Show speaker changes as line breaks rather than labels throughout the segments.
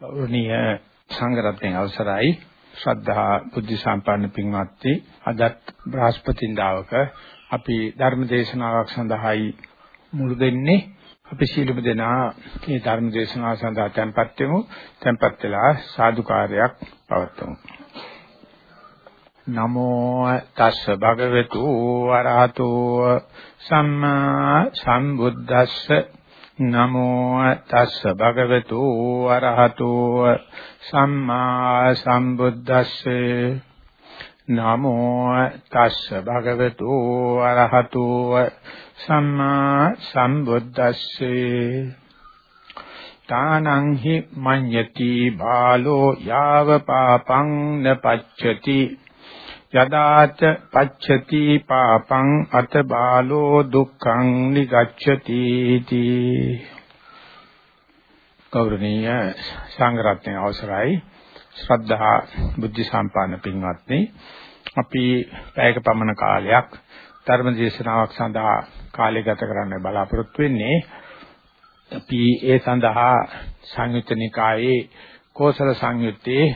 ගෞරවනීය සංඝරත්නයේ අවසරයි. ශ්‍රද්ධා බුද්ධ සම්පන්න පින්වත්නි අදත් බ්‍රහස්පතින්දාවක අපි ධර්ම දේශනාවක් සඳහායි මුළු දෙන්නේ අපි සීලමු දෙනා මේ ධර්ම දේශනාව සඳහා tempත් වෙමු. tempත් වෙලා සාදුකාරයක් පවත්වමු. නමෝ තස්ස භගවතු වරහතෝ සම්මා සම්බුද්දස්ස නමෝ තස්ස භගවතු අරහතෝ සම්මා සම්බුද්දස්සේ. නමෝ තස්ස භගවතු අරහතෝ සම්මා සම්බුද්දස්සේ. තානං හි මඤ්ඤති බාලෝ යාව පාපං නපච්චති යදාච පච්චති පාපං අත බාලෝ දුක්ඛං නිගච්ඡති තී ගෞරවනීය සංඝරත්නයේ අවසරයි. ශ්‍රද්ධා බුද්ධ සම්පන්න පින්වත්නි අපි පැයක පමණ කාලයක් ධර්ම දේශනාවක් සඳහා කාලය ගත කරන්න බලාපොරොත්තු වෙන්නේ. අපි ඒ සඳහා සංයුත්ත නිකායේ කෝසල සංයුත්තේ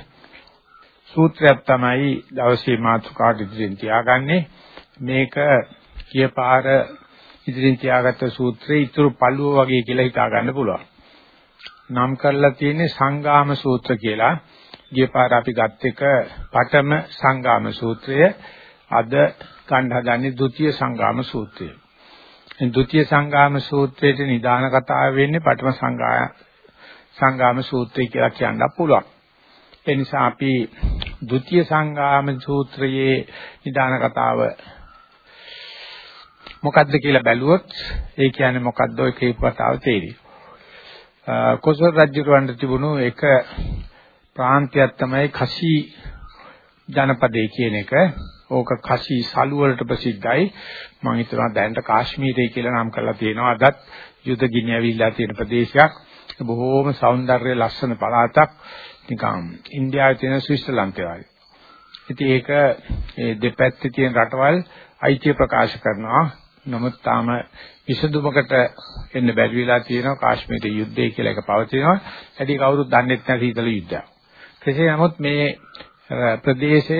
සූත්‍රයක් තමයි දවසේ මාතෘකාවට ඉදිරියෙන් තියාගන්නේ මේක කියපාර ඉදිරියෙන් තියාගත්ත සූත්‍රයේ ඊතුරු පළුව වගේ කියලා හිතා ගන්න පුළුවන්. නම් කරලා තියෙන්නේ සංගාම සූත්‍ර කියලා. ගියපාර අපි ගත් එක පඨම සංගාම සූත්‍රය අද ගන්න හදන්නේ ဒုတိ ය සංගාම සූත්‍රය. මේ ဒုတိ ය සංගාම සූත්‍රයේ නිදාන කතාව වෙන්නේ පඨම සංගා සංගාම සූත්‍රය කියලා කියන්න පුළුවන්. ඒ නිසා අපි ද්විතීය සංගාම සූත්‍රයේ නිදාන කතාව මොකද්ද කියලා බැලුවොත් ඒ කියන්නේ මොකද්ද ඔය කියපු කතාව තේරෙන්නේ. කොසල් රජුරවන්ට තිබුණු එක ප්‍රාන්තයක් තමයි කසී ජනපදේ කියන එක. ඕක කසී සලු වලට ප්‍රසිද්ධයි. මම හිතනවා දැනට කාශ්මීරය කියලා නම් කරලා තියෙනවා. අදත් යුද ගිනි ඇවිල්ලා තියෙන ප්‍රදේශයක්. බොහෝම సౌందර්ය ලස්සන පළාතක්. නිකන් ඉන්දියාවේ තියෙන ස්විට්සර්ලන්තේ වගේ. ඉතින් ඒක ඒ දෙපැත්තේ තියෙන රටවල් අයිතිය ප්‍රකාශ කරනවා. නමුත් තාම විසඳුමකට එන්න බැරි වෙලා තියෙනවා කාශ්මීරයේ යුද්ධය කියලා එක පවතිනවා. ඇයි කවුරුත් දන්නේ නැහැ සීතල යුද්ධයක්. කෙසේ නමුත් මේ ප්‍රදේශය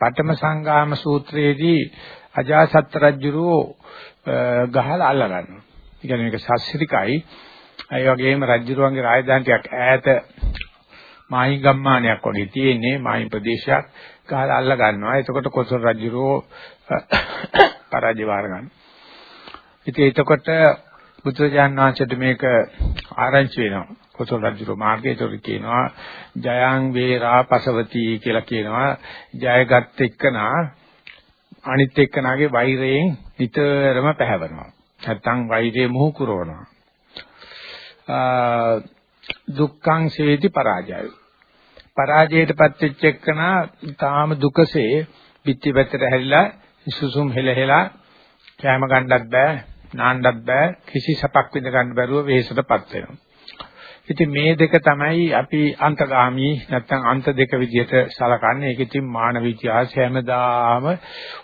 පඨම සංගාම සූත්‍රයේදී අජාසත් රජුරෝ ගහලා අල්ල ගන්නවා. ඒ කියන්නේ මේක ශාස්ත්‍රිකයි. ඒ වගේම රජුරුවන්ගේ රාජධානි ටිකක් ඈත මායින් ගම්මානයක් වගේ තියෙන්නේ මායින් ප්‍රදේශයක් ගහලා අල්ල ගන්නවා. එතකොට කොසල් රජුරෝ පරාජය වාර ගන්නවා. ඉතින් එතකොට බුදුරජාන් වහන්සේට මේක ආරංචි වෙනවා. කොසල් රජුරෝ මාර්ගයට කියනවා ජයං වේරා පසවති කියලා කියනවා. ජයගත් එක්කනා අනිත් එක්කනාගේ වෛරයෙන් නිතරම පැහැවෙනවා. නැත්තම් වෛරය මුහු කරනවා. දුක්ඛං සේති පරාජයයි. පරාජයටපත් වෙච්ච එක්කනා තාම දුකසේ පිටි පැත්තට හැරිලා සුසුම් හෙලහෙලා කැම ගන්නත් බෑ නාන්නත් බෑ කිසි සපක් විඳ ගන්න බැරුව වෙහෙසටපත් වෙනවා. ඉතින් මේ දෙක තමයි අපි අන්තගාමි නැත්නම් අන්ත දෙක විදිහට සලකන්නේ. ඒක ඉතින් මානව ඉතිහාසය හැමදාම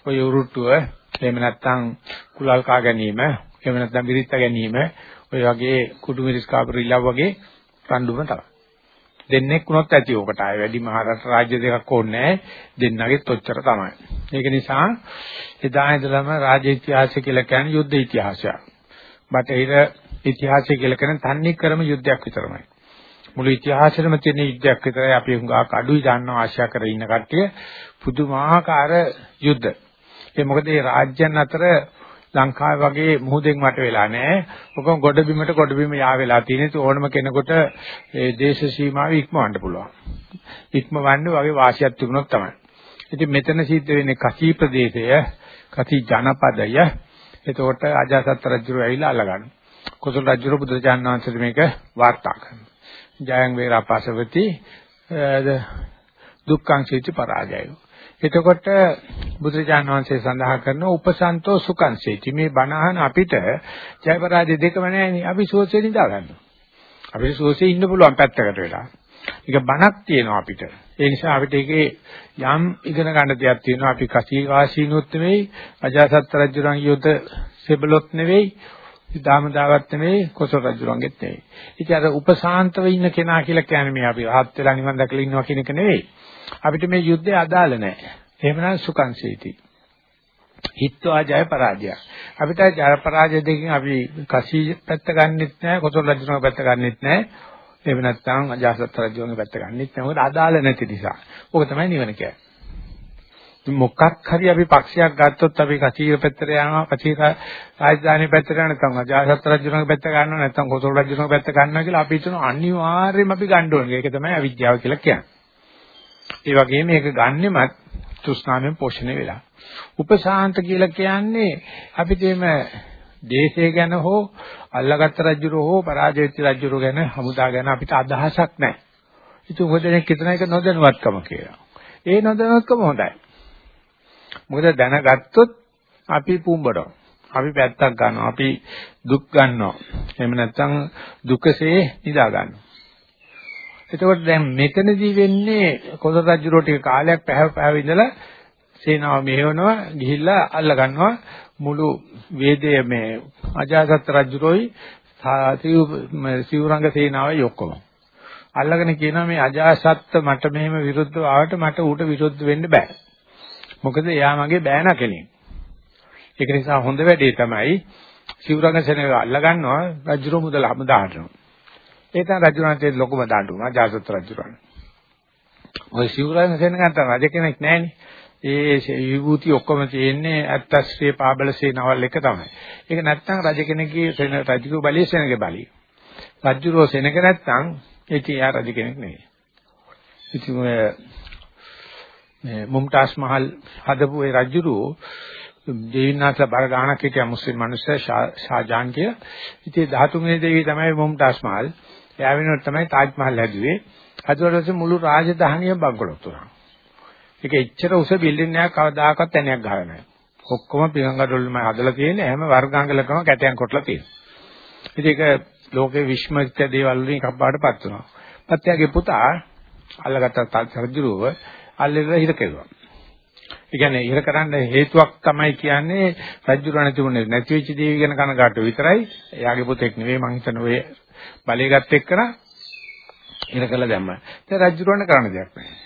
ඔය උරුට්ටුව එහෙම නැත්නම් කුලල් කා ගැනීම එහෙම නැත්නම් විරිත්ත ගැනීම ඔය වගේ කුඩු මිරිස් කාපරිල්ලව වගේ රණ්ඩුම තමයි. දෙන්නෙක් වුණොත් ඇති ඕකට ආයේ වැඩි මහරට රාජ්‍ය දෙකක් ඕනේ දෙන්නගෙත් ඔච්චර තමයි. ඒක නිසා එදා ඉඳලම රාජ්‍ය ඉතිහාසය කියලා කියන්නේ යුද්ධ ඉතිහාසයක්. බටහිර ඉතිහාසය කියලා කියන්නේ තන්නේ ක්‍රම යුද්ධයක් විතරමයි. මුළු ඉතිහාසෙම තියෙන යුද්ධයක් විතරයි අපි හුඟක් අඩුයි දන්නව ආශා කර ඉන්න කට්ටිය පුදුමාකාර යුද්ධ. ඒ මොකද මේ රාජ්‍යයන් අතර ලංකාවේ වගේ මුහුදෙන් වට වෙලා නැහැ. ඔකම ගොඩබිමට ගොඩබිම යා වෙලා තියෙන. ඒ ඕනම කෙනෙකුට ඒ දේශ සීමාව ඉක්මවන්න පුළුවන්. ඉක්මවන්න වගේ වාසියක් තිබුණොත් තමයි. ඉතින් මෙතන සිද්ධ වෙන්නේ කසී ප්‍රදේශය, කසී ජනපදය. එතකොට අජාසත් රජු ඇවිල්ලා අල්ලගන්න. කුසල රජු බුදුචාන් වහන්සේට මේක වාර්තා කරනවා. ජයං වේරාපසවති දුක්ඛං සීති පරාජයෝ. එතකොට බුදුරජාණන් වහන්සේ සඳහන් කරන උපසන්තෝ සුඛංසේති මේ බණහන අපිට ජය පරාජය දෙකම නැහැනේ අපි සෝසේ නිදා ගන්නවා. අපිට සෝසේ ඉන්න පුළුවන් පැත්තකට වෙලා. ඒක බණක් තියෙනවා අපිට. ඒ නිසා අපිට ඒකේ යම් ඉගෙන ගන්න දෙයක් තියෙනවා. අපි කසී වාසීනොත් නෙවෙයි, අජාසත් රජුරන් යොත සෙබලොත් නෙවෙයි. දාමදාවත් නෙවෙයි කොසල් රජුරන්ගෙත් නෙවෙයි. ඉතින් අර උපසාන්තව ඉන්න කෙනා කියලා කියන්නේ මේ අපි රහත් වෙලා නිවන් දැකලා ඉන්නවා කියන එක නෙවෙයි. අපිට මේ යුද්ධය අදාළ නැහැ. එහෙමනම් සුඛංසීති. හිත්වා ජය පරාජය. අපිට ජය පරාජය දෙකෙන් අපි කසී පැත්ත ගන්නෙත් නැහැ, කොසල් රජුරන්ගේ පැත්ත ගන්නෙත් නැහැ. එහෙම නැත්නම් අජාසත් රජුගේ පැත්ත ගන්නෙත් නැහැ. මොකද අදාළ නැති නිසා. ඕක තමයි නිවන කියන්නේ. මොකක් හරි අපි පක්ෂයක් ගත්තොත් අපි කචීර පැත්තට යනවා කචීර රාජධානී පැත්තට යනවා නැත්නම් අජාසත් රජුගේ පැත්ත ගන්නවා නැත්නම් කොසල් රජුගේ පැත්ත ගන්නවා කියලා අපි හිතන අනිවාර්යයෙන්ම අපි ගන්න ඕනේ. ඒක තමයි අවිද්‍යාව කියලා කියන්නේ. ඒ වගේම මේක ගන්නෙමත් තෘෂ්ණාවෙන් පෝෂණය වෙලා. උපසාන්ත කියලා කියන්නේ අපිට එimhe දේශය ගැන හෝ අල්ලගත්ත රජුරෝ හෝ පරාජය වෙච්ච රජුරෝ ගැන හමුදා ගැන අපිට අදහසක් නැහැ. ඉතින් ඔය දෙනෙක් හිතන එක නොදැනුවත්කම කියලා. ඒ නොදැනුවත්කම හොඳයි. මොකද දැනගත්තොත් අපි පුඹනවා. අපි පැත්තක් ගන්නවා. අපි දුක් ගන්නවා. එහෙම නැත්නම් දුකසේ නිදා ගන්නවා. එතකොට දැන් මෙතනදී වෙන්නේ කොසල් රජුරෝ ටික කාලයක් පැහැව පැහැව ඉඳලා සේනාව මෙහෙවනවා ගිහිල්ලා අල්ල ගන්නවා මුළු වේදයේ මේ අජාසත් රජුරෝයි සිවුරංග සේනාවයි ඔක්කොම අල්ලගෙන කියනවා මේ අජාසත් මට මෙහෙම විරුද්ධව ආවට මට ඌට විරුද්ධ වෙන්න බෑ මොකද එයා මගේ බෑන කෙනෙක්. ඒක නිසා හොඳ වැඩේ තමයි සිවුරංග සෙනග අල්ල ගන්නවා රජුර මුදල හමුදාටම. ඒ තමයි රජුරන්ට ලොකුම දාඬු වුණා ජාසත් රජුරන්. ওই සිවුරංග සෙනග තමයි රජ කෙනෙක් නැහැනේ. ඒ විභූති ඔක්කොම තියෙන්නේ අත්තස්ත්‍රී පාබල සේනාවල් එක තමයි. ඒක නැත්තම් රජ කෙනෙක්ගේ සෙන රජුගේ බලයේ සෙනගේ බලය. රජුරෝ සෙනග නැත්තම් ඒක යා රජ කෙනෙක් නෙවෙයි. ඉතින් මේ මුම්තාස් මහල් හදපු ඒ රජුරෝ දෙවිනාථලා බර ගානක් හිටියා මුස්ලිම් මිනිස්සු ෂාජාන් කියලා. ඉතින් 13 වෙනි දෙවිය තමයි මුම්තාස් මහල්. එයා වෙනුවට තමයි තාජ් මහල් හැදුවේ. හදුවට මුළු රාජධානියම බංකොලොත් වුණා. ඒක එච්චර උස බිල්ඩින් එකක් කවදාකවත් තැනක් ගහලා නැහැ. ඔක්කොම පිරංගඩොල්ම හදලා තියෙන්නේ හැම වර්ගාංගලකම කැටයන් කොටලා තියෙනවා. ඉතින් ඒක ලෝකේ විශ්මවිත දේවල් වලින් එකක් බාටපත් වෙනවා. පත්‍යාගේ පුතා අල්ලගත්ත සර්ජුරුව අල්ලෙලා හිර කෙරුවා. ඒ කියන්නේ ඉර කරන්න හේතුවක් තමයි කියන්නේ රජුරණ තිබුණේ නැති වෙච්ච දේවි ගැන කනගාටු විතරයි. එයාගේ පුතෙක් නෙවෙයි මං හිතන ඔය බලය ගත්ත එක්කන ඉර කළා දැම්මා. දැන් රජුරණ කරන්න දෙයක් නැහැ.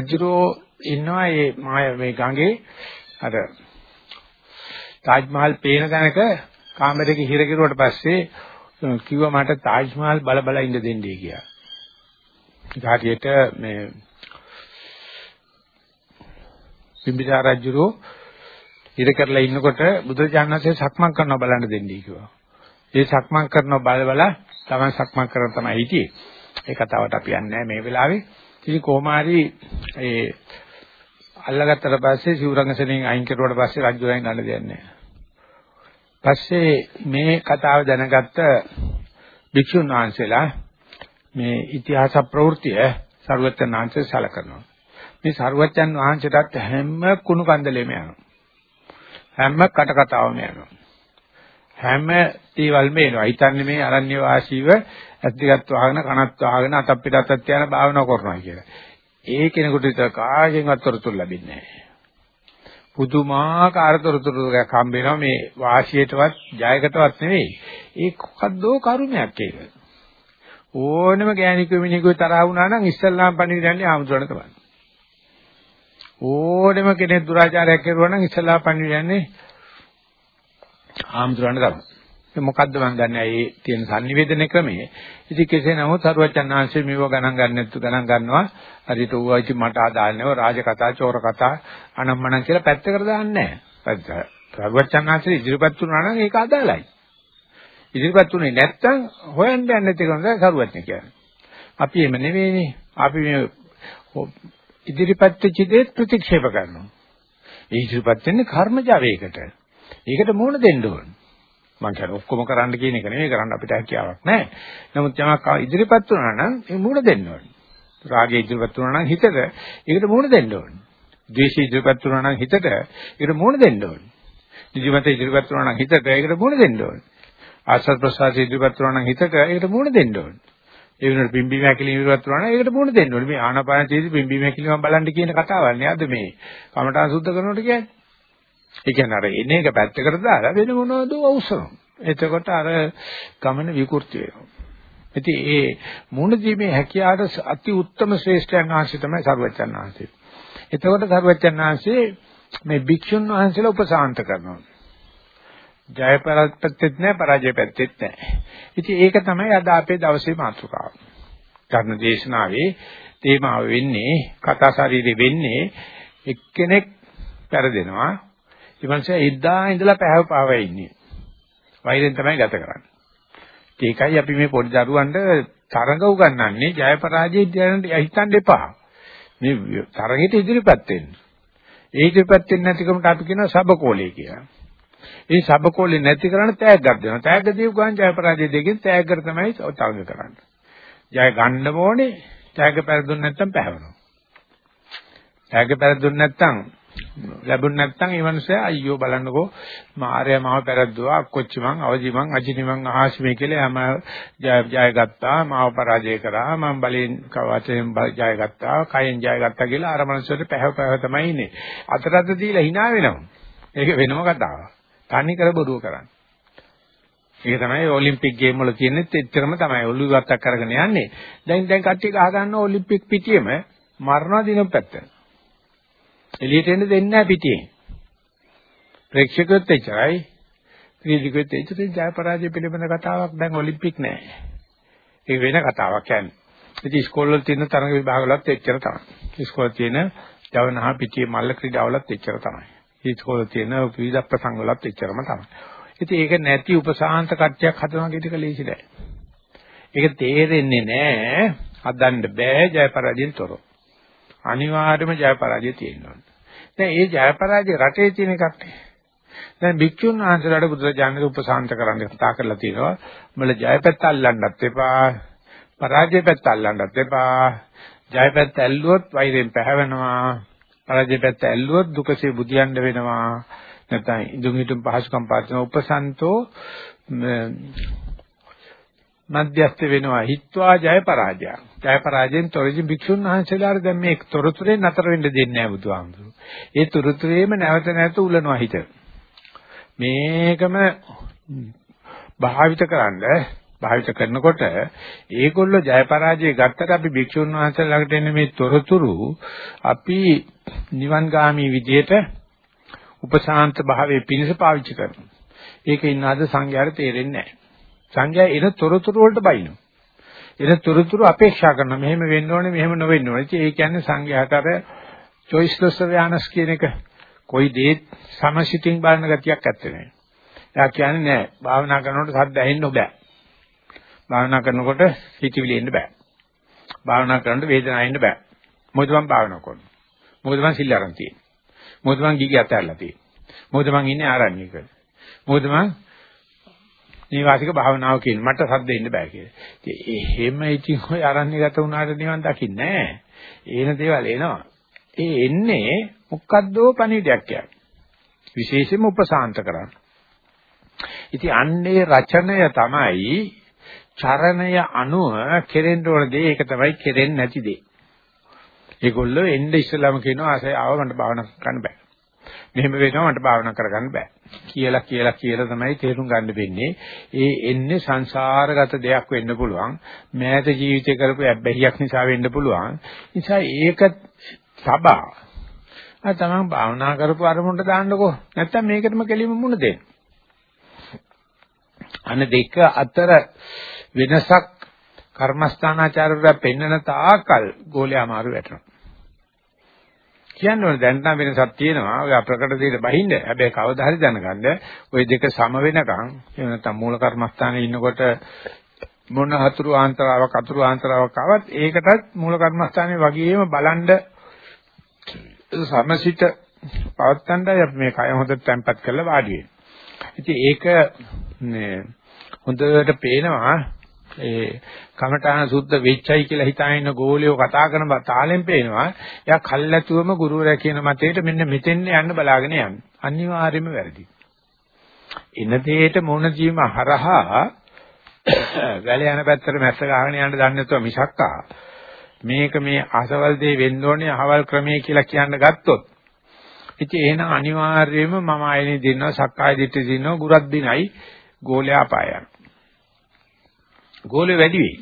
රජුරෝ ඉන්නවා මේ මාය මේ ගඟේ අර තාජ් මහල් පේන තැනක කාමරයක හිර කෙරුවට පස්සේ කිව්වා මට තාජ් මහල් බල බල ඉඳ දෙන්නයි කියලා. ඊට මේ බිම්බිසාර රජුරෝ ඉර කරලා ඉන්නකොට බුදුජානනාංශයේ සක්මන් කරනවා බලන්න දෙන්නී කිව්වා. ඒ සක්මන් කරනවා බල බල තමයි සක්මන් කරන තමයි හිටියේ. ඒ කතාවට අපි යන්නේ මේ වෙලාවේ. ඉතින් කොහොමාරි ඒ අල්ලගත්තට පස්සේ සිවුරංගසෙනින් අයින් කරුවාට පස්සේ රජුගෙන් ගන්න දෙයක් නැහැ. පස්සේ මේ කතාව දැනගත්ත භික්ෂුන් වහන්සේලා මේ ඉතිහාස ප්‍රවෘත්තිය සර්වඥාන්සේ සලකනවා. මේ සරුවච්චන් වහන්සේටත් හැම කුණු කන්දලෙම යනවා. හැම කට කතාවම යනවා. හැම දේවල්ම එනවා. හිතන්නේ මේ අරණ්‍ය වාසීව ඇස් දෙකත් වහගෙන කනත් වහගෙන අතක් පිටත් යන භාවනාව කරනවා කියලා. ඒ කෙනෙකුට විතර කාගෙන්වත් තොරතුරු ලැබෙන්නේ නැහැ. පුදුමාකාර තොරතුරුයක් හම්බ වෙනවා මේ වාසියටවත් ජයකටවත් නෙවෙයි. ඒ මොකද්දෝ කරුණයක් ඒක. ඕනම ගෑණිකෙ මිනිහෙකුගේ තරහ වුණා නම් ඉස්සල්ලාම පණිවිඩන්නේ ආමුද්‍රණ තමයි. ඕනෙම කෙනෙක් දුරාචාරයක් කරුවා නම් ඉස්සලා පණිවිඩන්නේ ආම්දුරන්න තමයි. ඒ මොකද්ද මම ගන්න ඒ තියෙන sannivedana ක්‍රමය. ඉතින් කෙසේ නමුත් සරුවචන් ආංශේ මේව ගණන් ගන්න නැත්තු ගණන් ගන්නවා. හරියට ඌවා ඉතින් මට ආදාළ නැව රාජ කතා, චෝර කතා, අනම්මනම් කියලා පැත්තකට දාන්නේ නැහැ. සරුවචන් ආංශේ ඉදිරිපත් වුණා නම් ඒක අදාළයි. ඉදිරිපත් වුණේ නැත්තම් හොයන්න යන්නේ නැති කෙනා සරුවචන් කියන්නේ. අපි එම නෙවෙයිනේ. අපි මේ ඉදිරිපත් වෙච්ච දේ ප්‍රතික්ෂේප කරනවා. ඒ ඉදිරිපත් වෙන්නේ කර්මජවයකට. ඒකට මුහුණ දෙන්න ඕන. මම කියන්නේ ඔක්කොම කරන්න කියන එක නෙවෙයි කරන්න අපිට හැකියාවක් නැහැ. නමුත් යමක් ඉදිරිපත් වුණා නම් ඒ මුහුණ දෙන්න ඕන. රාගය ඉදිරිපත් වුණා නම් හිතට ඒකට මුහුණ දෙන්න ඕන. ද්වේෂය ඉදිරිපත් වුණා නම් හිතට ඒකට මුහුණ දෙන්න ඕන. නිදිමත ඉදිරිපත් වුණා නම් හිතට ඒකට මුහුණ දෙන්න ඕන. ආස්වාද ප්‍රසආස ඉදිරිපත් වුණා නම් හිතට ඒකට මුහුණ දෙන්න ඕන. ඒ වෙනුවට පිම්බීම හැකිලිම ඉවත් වුණා නම් ඒකට මුණ දෙන්න ඕනේ. මේ ආනාපාන චේති පිම්බීම හැකිලිම බලන්න කියන කතාවක් නේ අද මේ කමඨාන් සුද්ධ කරනකොට කියන්නේ. ඒ කියන්නේ අර එන එක පැත්තකට දාලා වෙන මොනවද අවශ්‍යම. එතකොට අර ගමන විකෘති වෙනවා. ඉතින් ඒ මුණ දීමේ හැකියාවට අති උත්තම ශ්‍රේෂ්ඨයන් වහන්සේ තමයි සර්වචන් වහන්සේ. එතකොට සර්වචන් වහන්සේ මේ භික්ෂුන් වහන්සේලා උපසාන්ත කරනවා. ජය පරාජයත් නැහැ පරාජය පැත්තෙත් නැහැ. ඉතින් ඒක තමයි අද අපේ දවසේ මාතෘකාව. ධර්ම දේශනාවේ තේමාව වෙන්නේ කතා ශරීරේ වෙන්නේ එක්කෙනෙක් පෙරදෙනවා. ඊපස්සේ ඉද්දා ඉඳලා පැහැව පාව ඉන්නේ. වෛරෙන් තමයි ගත කරන්නේ. ඒකයි අපි මේ පොඩි දරුවන්ට තරඟ උගන්වන්නේ ජය පරාජය හිතන්න එපා. මේ තරගෙට ඉදිරිපත් වෙන්න. ඒ ඉදිරිපත් වෙන්නේ නැතිකමට අපි කියනවා සබකෝලේ කියලා. ඒ සබකෝලේ නැති කරන්න තෑග්ගක් දෙනවා. තෑග්ග දීපු ගමන් ජය පරාජය දෙකෙන් තෑග්ගට තමයි තරඟ කරන්නේ. ජය ගන්න ඕනේ තෑග්ග පෙරදුන්නේ නැත්නම් පැහැවෙනවා. තෑග්ග පෙරදුන්නේ නැත්නම් ලැබුණ නැත්නම් ඒ මනුස්සයා අයියෝ බලන්නකෝ. මාර්යා මාව පෙරද්දුවා. අක්කොච්චි මං අවදි මං අජිනි මං අහාසිමේ කියලා යම ජය ගත්තා මාව පරාජය කරා. මං බලෙන් වචෙන් ජය ගත්තා කයෙන් ජය ගත්තා කියලා අර මනුස්සයාට පැහැව පැහැව තමයි ඉන්නේ. අතරත් දීලා hina වෙනවා. ඒක වෙනම කතාවක්. තනි කර බොරුව කරන්නේ. ඒක තමයි ඔලිම්පික් ගේම් වල තියෙනෙත් එච්චරම තමයි ඔළුව ගත්තක් කරගෙන යන්නේ. දැන් දැන් කට්ටිය ගහ ගන්න ඔලිම්පික් පිටියෙම මරණ දින පැත්තට එළියට එන්න දෙන්නේ නැහැ පිටියෙන්. ප්‍රේක්ෂකයොත් එච්චරයි. ක්‍රීඩිකයොත් එච්චරයි ජය පරාජය පිළිබඳ කතාවක් දැන් ඔලිම්පික් නෑ. ඒක වෙන කතාවක් කියන්නේ. ඉතින් ඉස්කෝල වල තියෙන තරඟ විභාගවලත් එච්චර තමයි. ඉස්කෝල තියෙන ජවනහා පිටියේ මල්ල ක්‍රීඩාවලත් එච්චර තමයි. ඉස්කෝල තියෙන විවිධ ප්‍රසංග වලත් එච්චරම තමයි. ඉතින් ඒක නැති උපසාහන්ත කට්ටියක් හදනවා කියන එක ලේසි නෑ. ඒක තේරෙන්නේ නෑ. හදන්න බෑ ජය පරාජයෙන් තොරව. අනිවාර්යයෙන්ම ජය පරාජය තියෙනවා. දැන් ඒ ජය පරාජය රටේ තියෙන එකක් නේ. දැන් භික්ෂුන් වහන්සේලාට බුදුරජාණන් උපසාන්ත කරන්න කතා කරලා තියෙනවා. උඹලා ජය පැත්ත අල්ලන්නත් එපා. පරාජය පැත්ත අල්ලන්නත් එපා. ජය පැත්ත ඇල්ලුවොත් වෛරයෙන් පැහැවෙනවා. පරාජය පැත්ත ඇල්ලුවොත් දුකසේ බුදියන්න වෙනවා. නැත්නම් ඉදුම් හිටුම් පහසුකම් පාත්‍රන උපසන්තෝ මධ්‍යස්ත වෙනවා හිත්වා ජය පරාජය. ජය පරාජයෙන් තොරදි භික්ෂුන් වහන්සේලාට දැන් මේ තොරතුරේ නතර වෙන්න දෙන්නේ නැහැ බුදුහාමුදුරුවෝ. ඒ තොරතුරේම නැවත නැවත උලනවා හිත. මේකම භාවිත කරන්න භාවිත කරනකොට ඒගොල්ලෝ ජය පරාජය ගත්තට අපි භික්ෂුන් වහන්සේලාට එන්නේ මේ තොරතුරු අපි නිවන්ගාමී විදියට උපසාන්ත භාවයේ පිණිස පාවිච්චි කරනවා. ඒක ඉන්න අද සංඝයාට තේරෙන්නේ නැහැ. සංඝයා එන තොරතුරු වලට බයිනවා. එන තොරතුරු අපේක්ෂා කරනවා. මෙහෙම වෙන්න ඕනේ, මෙහෙම නොවෙන්න ඕනේ. ඒ කියන්නේ සංඝයාට අර choiceless awareness කියන එක કોઈ දේ සමසිතින් බලන ගතියක් ඇත්තේ නැහැ. එයා කියන්නේ නෑ, භාවනා කරනකොට සද්ද ඇහෙන්න බෑ. භාවනා කරනකොට හිතවිලි එන්න බෑ. භාවනා කරනකොට වේදනාව එන්න බෑ. මොකද මම භාවනා කරනවා. මොකද මම සිල් අරන් තියෙන්නේ. මොකද මම ගිගි අතහැරලා තියෙන්නේ. මොකද මම ඉන්නේ ආරණ්‍යක. මොකද මම නීවාසික භාවනාව කියන මට සද්ද ඉන්න බෑ කියලා. ඉතින් එහෙම ඉතින් ඔය අරණ්‍යගත වුණාට නිවන් දකින්නේ නැහැ. ඒන දේවල් එනවා. ඒ එන්නේ මොකද්දෝ පණිවිඩයක් කියන්නේ. විශේෂයෙන්ම උපසාන්ත කරන්න. ඉතින් අන්නේ රචනය තමයි චරණය අනුව කෙරෙන්න ඕන දේ ඒක තමයි කෙරෙන්නේ නැති දේ. ඒගොල්ලෝ එන්න ඉස්සලාම කියනවා ආසය ආව මට භාවනා කරන්න බෑ. මෙහෙම වෙනවා මට භාවනා කරගන්න බෑ. කියලා කියලා කියලා තමයි තේරුම් ගන්න වෙන්නේ. ඒ එන්නේ සංසාරගත දෙයක් වෙන්න පුළුවන්. මෑත ජීවිතේ කරපු අබ්බැහියක් නිසා වෙන්න පුළුවන්. නිසා ඒක සබා. ආ තමන් භාවනා කරපු අරමුණට දාන්නකෝ. නැත්තම් මේකටම කෙලිම මුණ දෙන්න. අන දෙක අතර වෙනසක් කර්මස්ථානාචාරවල පෙන්නන තාකල් ගෝලයා මාරු වැටෙනවා. කියන්න ඕනේ දැන් නම් වෙනසක් තියෙනවා. ඔය අප්‍රකට දෙයට බහින්න. හැබැයි කවදා හරි දැනගන්න ওই දෙක සම වෙනකන් එහෙම නැත්නම් මූල කර්මස්ථානයේ ඉන්නකොට මොන හතුරු ආන්තරාවක් අතුරු ආන්තරාවක් ආවත් ඒකටත් මූල කර්මස්ථානයේ වගේම බලන්ඩ සමසිත පවත්තණ්ඩයි අපි මේ කය හොඳට තැම්පත් කරලා වාඩි වෙන්නේ. ඉතින් ඒක හොඳට පේනවා ඒ කමඨාන සුද්ධ වෙච්චයි කියලා හිතාගෙන ගෝලියෝ කතා කරන තාලෙන් පේනවා. එයා කල්ැතුවම ගුරුවරයා කියන මතයට මෙන්න මෙතෙන් යන්න බලාගෙන යන්නේ අනිවාර්යයෙන්ම වැරදි. එන දෙයට මොන ජීම හරහා වැල යන පැත්තට මැස්ස ගහගෙන යන්න දන්නේ නැතුව මිසක්කා. මේක මේ අසවල් දේ වෙන්න ඕනේ අහවල් ක්‍රමයේ කියලා කියන්න ගත්තොත්. ඉතින් එහෙනම් අනිවාර්යයෙන්ම මම ආයෙනේ දෙන්නවා සක්කාය දිට්ඨිය දිනනවා ගුරුත් දිනයි ගෝලයා අපාය යනවා. ගෝලෙ වැඩි වෙයි.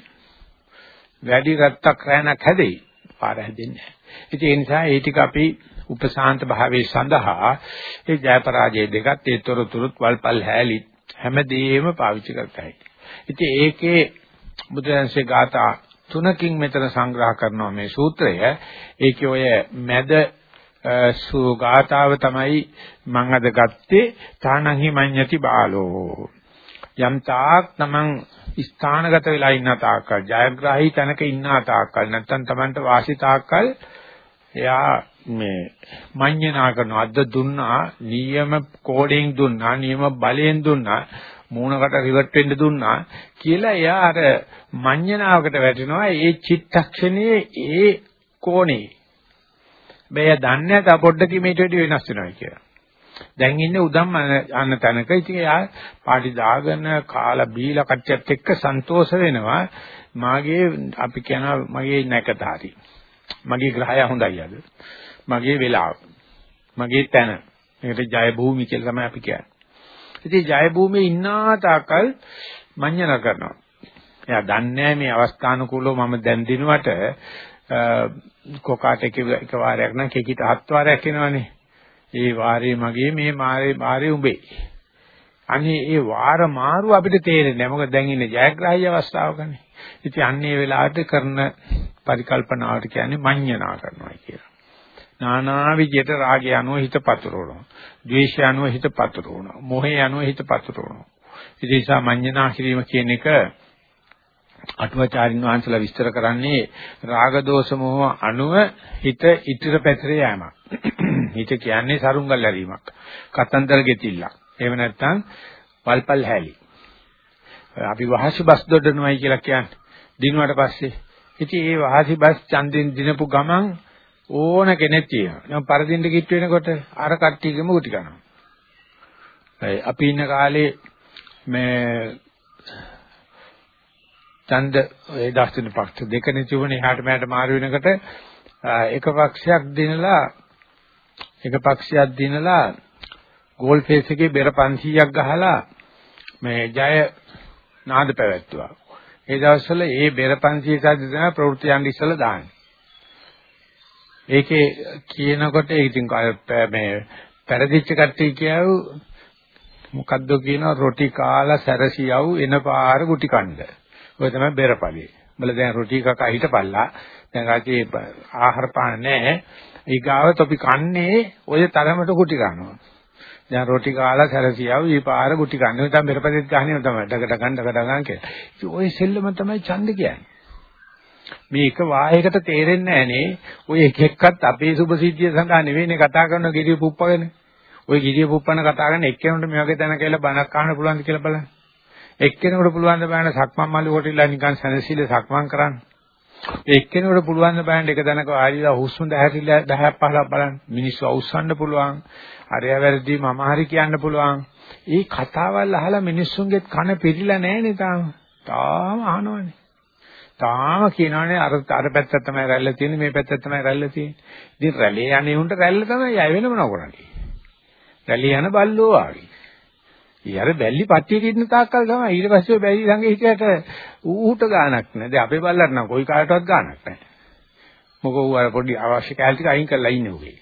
වැඩි රත්තක් රැණක් හැදෙයි. පාර හැදෙන්නේ නැහැ. ඉතින් ඒ නිසා ඒ ටික අපි උපසාන්ත භාවයේ සඳහා ඒ ජයපරාජය දෙකත් ඒ තොරතුරුත් වල්පල් හැලි හැමදේම පාවිච්චි කරතයි. ඉතින් ඒකේ බුදුරජාන්සේ ගාථා තුනකින් මෙතන සංග්‍රහ කරනවා මේ සූත්‍රය. ඒකේ ඔය මැද සුගාතාව තමයි මම අද ගත්තේ තානහි මඤ්ඤති බාලෝ යම් තාක් තමන් ස්ථානගත වෙලා ඉන්න තාක්කල් ජයග්‍රාහී තැනක ඉන්න තාක්කල් නැත්තම් තමන්ට වාසි තාක්කල් එයා මේ මඤ්ඤණා කරන අද්ද දුන්නා නියම කෝඩෙන් දුන්නා නියම බලයෙන් දුන්නා මූණකට රිවර්ට් වෙන්න දුන්නා කියලා එයා අර මඤ්ඤණාවකට වැටෙනවා ඒ චිත්තක්ෂණයේ ඒ කෝණේ බෑ දන්නේ නැත පොඩ්ඩකින් මේට වැඩි වෙනස් වෙනවා කියලා. දැන් ඉන්නේ උදම් අන්න තැනක ඉතින් එයා පාටි දාගෙන කාලා බීලා කට්ටියත් එක්ක සන්තෝෂ වෙනවා. මාගේ අපි කියනවා මගේ නැකත හරි. මගේ ග්‍රහය හොඳයි අද. මගේ වෙලාව. මගේ තැන. මේකට ජය භූමි කියලා තමයි අපි කියන්නේ. ඉතින් ජය භූමියේ ඉන්නා තාකල් මඤ්ඤණ කරනවා. එයා දන්නේ මේ අවස්ථානුකූලව මම දැන් දිනුවට කොකාට එක එක වාරයක් නම් කෙකිට හත් වාරයක් එනවනේ. ඒ වාරේ මගේ මේ මාරේ වාරේ උඹේ. අනේ ඒ වාර මාරු අපිට තේරෙන්නේ නැහැ. මොකද දැන් ඉන්නේ ජයග්‍රාහී අවස්ථාවකනේ. ඉතින් අන්නේ වෙලාවට කරන පරිකල්පනාවට කියන්නේ මඤ්ඤණා කරනවා කියලා. නානා විජයට රාගය අනුව හිත පතුරවනවා. ද්වේෂය අනුව හිත පතුරවනවා. මොහය අනුව හිත පතුරවනවා. ඒ නිසා මඤ්ඤණා කිරීම කියන එක අටුවාචාරින් වහන්සේලා විස්තර කරන්නේ රාග දෝෂ මොහ අනුව හිත ඉතිර පැතිර යෑමක්. හිත කියන්නේ සරුංගල් ඇරීමක්. කතන්දර ගෙතිල්ලක්. එහෙම නැත්නම් පල්පල් හැලි. අපි වහසි බස් දොඩනවයි කියලා කියන්නේ. දිනුවට පස්සේ ඉතින් ඒ වහසි බස් ඡන්දින් දිනපු ගමන් ඕන කෙනෙක් තියෙනවා. දැන් පරදින්න කිට් වෙනකොට අර කට්ටියගෙම ගුටි කනවා. අපි ඉන්න කාලේ මේ ඡන්ද ඒ දස්තුන පක්ෂ දෙකනේ තිබුණේ එහාට මෙහාට මාරු වෙනකොට එක පක්ෂයක් දිනලා එක පක්ෂයක් දිනලා ගෝල් ෆේස් එකේ බෙර 500ක් ගහලා මේ ජය නාද පැවැත්තුවා. ඒ දවස්වල ඒ බෙර 500 සාධ දෙන ප්‍රවෘත්ති යන්න ඉස්සලා දාන්නේ. ඒකේ කියනකොට ඉතින් මේ පෙරදිච්ච කට්ටිය කියව මොකද්ද කියනවා රොටි කාලා සැරසියව් එන පාර ගුටි කණ්ඩ. ඔය තමයි බෙරපළි. බල දැන් රොටි කකා හිටපල්ලා. දැන් රාජේ ආහාර පාන නැහැ. ඊගාව තොපි කන්නේ ඔය තරමට කුටි ගන්නවා. දැන් රොටි කාලා සැරසියව ඊපාර කුටි ගන්න. ඔය තමයි බෙරපළෙත් ගහන්නේ තමයි. ඩග ඩගන් ඩග ඩගන් කියලා. ඉතින් ඔය සෙල්ලම තමයි ඡන්ද කියන්නේ. මේක වාහයකට තේරෙන්නේ නැහනේ. ඔය එක එක්කත් අපේ සුභසිද්ධිය සඳහා නෙවෙයිනේ කතා කරන ගිරිය පුප්පගෙන. ඔය ගිරිය පුප්පන කතා කරන එක්කෙනෙකුට මේ වගේ තැනක කියලා බණක් අහන්න පුළුවන්ද කියලා බලන්න. එක්කෙනෙකුට පුළුවන් ද බලන්න සක්මන් මල්ලුවට ඉලා නිකන් සැනසීල සක්මන් කරන්න. එක්කෙනෙකුට පුළුවන් ද බලන්න එක දණක ආරිලා හුස්ම දැහැරිලා 10ක් 15ක් බලන්න. මිනිස්සු අවුස්සන්න පුළුවන්. හරිය වැරදි මම හරි කියන්න පුළුවන්. ඒ කතාවල් අහලා මිනිස්සුන්ගේ කන පිළිලා නැහැනේ තාම. තාම අහනවනේ. තාම කියනවනේ අර අර පැත්ත තමයි රැල්ල තියෙන්නේ මේ පැත්ත තමයි රැල්ල තියෙන්නේ. ඉතින් රැළේ යන්නේ උන්ට රැල්ල තමයි යයි වෙනම නෝකරන්නේ. රැළේ යන බල්ලෝ ආවි. ඊයර බැල්ලි පට්ටියට ඉන්න තාක්කල් තමයි ඊට පස්සේ ඔය බැල්ලි ළඟ හිටියට ඌට ගාණක් නැහැ. දැන් අපේ බල්ලට නම් කොයි කාටවත් ගාණක් නැහැ. මොකෝ ඌ අර පොඩි අවශ්‍ය කැල ටික අයින් කරලා ඉන්නේ ඌගේ.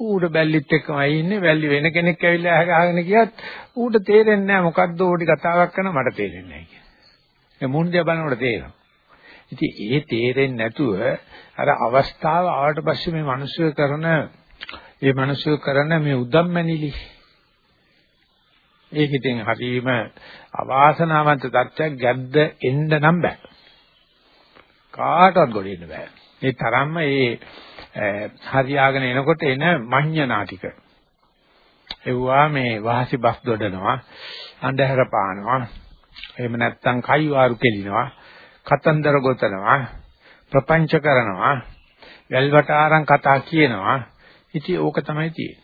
ඌට බැල්ලිත් එක්කමයි ඉන්නේ. බැල්ලි වෙන කෙනෙක් ඇවිල්ලා අහගෙන ගියත් ඌට තේරෙන්නේ නැහැ මොකද්ද ඕටි කතාවක් කරන මට තේරෙන්නේ නැහැ කියලා. ඒ මුන්දිය බලනකොට තේරෙනවා. ඉතින් ඒ තේරෙන්නේ නැතුව අර අවස්ථාව ආවට පස්සේ මේ මිනිස්සු කරන මේ මිනිස්සු කරන මේ උදම්මැනිලි ඒක ඉතින් හරීම අවාසනාවන්ත තත්ත්වයක් ගැද්ද එන්න නම් බෑ. කාටවත් ගොඩෙන්න බෑ. ඒ තරම්ම ඒ හරියාගෙන එනකොට එන මඤ්ඤණා ටික. එව්වා මේ වහසි බස් දොඩනවා, අන්ධහර පානවා, එහෙම නැත්නම් කයි වාරු කෙලිනවා, කතන්දර ගොතනවා, ප්‍රපංච කරනවා, වැල්වට ආරං කතා කියනවා. ඉතින් ඕක තමයි තියෙන්නේ.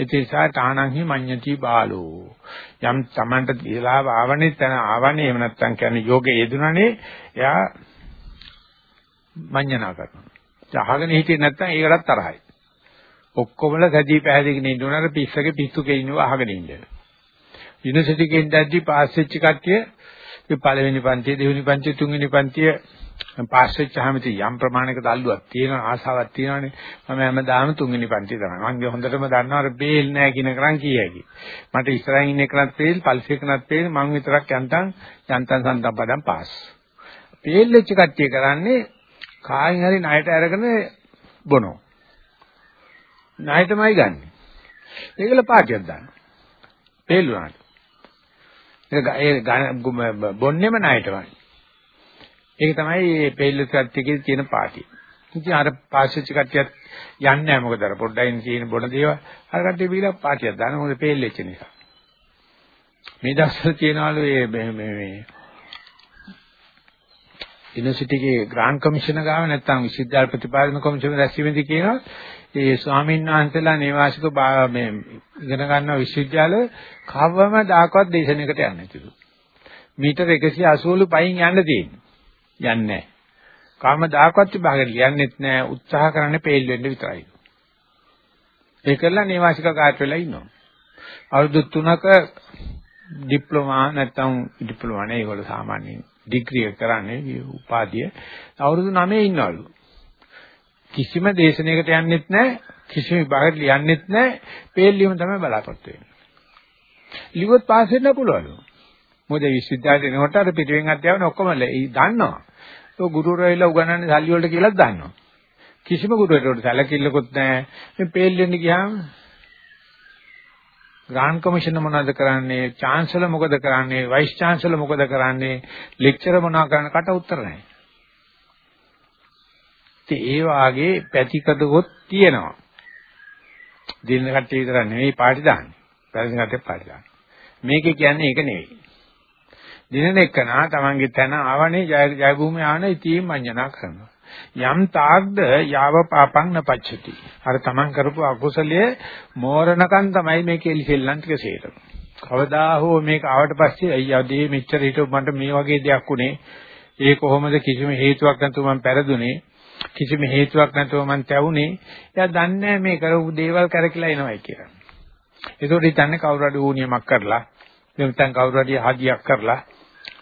ඒ නිසා තානංහි මඤ්ඤති බාලෝ. යම් Tamanට දිලාව ආවනේ තන ආවනේ එහෙම නැත්නම් කියන්නේ යෝගේ යෙදුනනේ එයා මඤ්ඤණා කරනවා. අහගෙන හිටියේ නැත්නම් ඒකටත් තරහයි. ඔක්කොමල සැදී පැහැදිගෙන ඉන්නුනර පිස්සගේ පිස්සු කෙලිනවා අහගෙන ඉන්න. යුනිවර්සිටි එකෙන් දැද්දි පාස් වෙච්ච කට්ටිය ඒ පළවෙනි පන්තිය, දෙවෙනි පන්තිය, තුන්වෙනි පන්තිය පාස් වෙච්චාම ඉතින් යම් ප්‍රමාණයක දල්ලුවක් තියෙන ආසාවක් තියෙනවානේ. මම හැමදාම තුන්වෙනි පන්තිය තමයි. මම හොඳටම දන්නවා අර බේල් නෑ කියන කරන් කීයකි. මට ඉස්සරහින් ඉන්න එකනත් බේල්, පල්සි එකනත් බේල්, මං විතරක් යන්තම් යන්තම් සන්තම් පදම් පාස්. බේල් වෙච්ච කට්ටිය කරන්නේ කායින් හරි ණයට අරගෙන බොනවා. ණයටමයි ගන්නෙ. ඒකල පාටියක් දානවා. බේල් වුණාට. ඒක ඒ බොන්නේම ණයටමයි. ඒක තමයි මේ පෙල්ල සත්‍යකේ තියෙන පාටි. ඉතින් අර පාස්ච්ච කට්ටියත් යන්නේ නැහැ මොකද අර පොඩ්ඩයින් කියන බොන දේවල් අර කට්ටිය බීලා පාටියක් දාන මොකද පෙල්ල වෙච්ච නිසා. මේ දවස්වල තියනවලු මේ මේ මේ යුනිවර්සිටි එකේ ග්‍රාන්ට් කමිෂනර් ගාව නැත්නම් විශ්වවිද්‍යාල ප්‍රතිපාදන කොමිෂන් රැස්වීමේදී කියනවා ඒ ස්වාමීන් වහන්සේලා නේවාසික මේ ඉගෙන ගන්නා විශ්වවිද්‍යාල කවම දාකවත් දේශනයකට යන්නේ නැතිලු. මීටර 180 පයින් යන්න තියෙන්නේ. යන්නේ නැහැ. කාමදාකවත් විභාගෙට ලියන්නෙත් නැහැ. උත්සාහ කරන්නේ පේල් වෙන්න විතරයි. ඒකලා නේවාසික කාර්ය වෙලා ඉන්නවා. අවුරුදු 3ක ඩිප්ලෝමා නැත්නම් ඩිප්ලෝමා නේ ඒගොල්ලෝ සාමාන්‍යයෙන් ඩිග්‍රී කරන්නේ උපාධිය. අවුරුදු 9 ඉන්නවලු. කිසිම දේශනයකට යන්නෙත් නැහැ. කිසිම විභාගයකට ලියන්නෙත් නැහැ. පේල් ලියුම තමයි බලාපොරොත්තු වෙන්නේ. ලිව්වොත් පාස් වෙන්න පුළුවන්ලු. මොකද විශ්වවිද්‍යාලේ එනකොට අර පිටවෙන් අධ්‍යාපන ඔක්කොම දන්නවා. ඒක ගුරුවරයා ඇවිල්ලා උගන්වන්නේ සල්ලි වලට කියලාත් දන්නවා. කිසිම ගුරුවරයෙකුට සැලකිල්ලකුත් නැහැ. මේ පේල් වෙන්න ගියාම ග්‍රාන්ඩ් කමිෂනර් මොනවද කරන්නේ? චාන්සලර් මොකද කරන්නේ? වයිස් චාන්සලර් මොකද කරන්නේ? ලෙක්චරර් මොනවා කරන්නේ? කට උත්තර නැහැ. ඉතින් ඒ වාගේ පැතිකඩකොත් තියෙනවා. දින කට්ටිය විතර නෙවෙයි පාටි දාන්නේ. පැරණි කට්ටිය පාටි දාන්නේ. මේකේ කියන්නේ ඒක නෙවෙයි. දිනන එකනා තමන්ගේ තන ආවනේ ජය ජය භූමිය ආවන ඉතින් මඤ්ඤණා කරනවා. යම් තාග්ද යාව පාපං නපච්චති. අර තමන් කරපු අකුසලයේ මෝරණකම් තමයි මේ කෙලිසෙල්ලන් ටික සේරම. කවදා හෝ මේක ආවට පස්සේ අයියා දේ මෙච්චර හිටු මට මේ වගේ දෙයක් උනේ. ඒ කොහොමද කිසිම හේතුවක් නැතුව මම පෙරදුනේ. කිසිම හේතුවක් නැතුව මම තැවුනේ. එයා දන්නේ මේ කරපු දේවල් කරකිලා එනවයි කියලා. ඒකෝට හිතන්නේ කවුරු හරි ඌනියමක් කරලා නැත්නම් කවුරු හරි හදියක් කරලා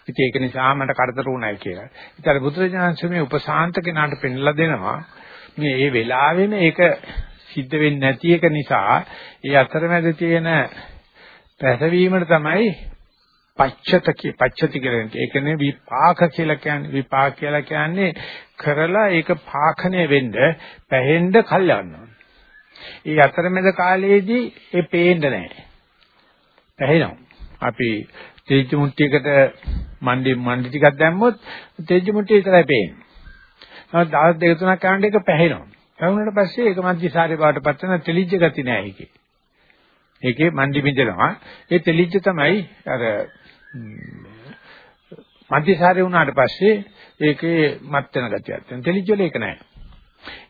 ඉතින් ඒක නිසා මට කරදර වුණයි කියලා. ඉතින් අර බුදුරජාණන් මේ උපසාන්ත කෙනාට පෙන්ලා දෙනවා මේ ඒ වෙලාවෙම ඒක සිද්ධ වෙන්නේ නැති එක නිසා ඒ අතරමැද තියෙන පැසවීමට තමයි පච්චතකි පච්චති කියන්නේ. ඒ කියන්නේ විපාක කියලා කියන්නේ විපාක කියලා කියන්නේ කරලා ඒක පාකණය වෙන්න පැහෙන්න කල් යනවා. ඒ අතරමැද කාලයේදී ඒ පේන්නේ නැහැ. පැහෙනවා. අපි තේජ මුට්ටියකට මණ්ඩි මණ්ඩි ටිකක් දැම්මොත් තේජ මුට්ටිය විතරයි පේන්නේ. නමුත් දවස් දෙක තුනක් යනකොට ඒක පැහැෙනවා. පැහැුණාට පස්සේ ඒක මධ්‍යසාරේ බාටපත් වෙන තෙලිජ්ජ ගති නෑ ඒකේ. ඒකේ මණ්ඩි බින්දනවා. ඒ තෙලිජ්ජ තමයි අර මධ්‍යසාරේ වුණාට පස්සේ ඒකේ මත් වෙන ගතියක් තියෙනවා. තෙලිජ්ජ වල ඒක නෑ.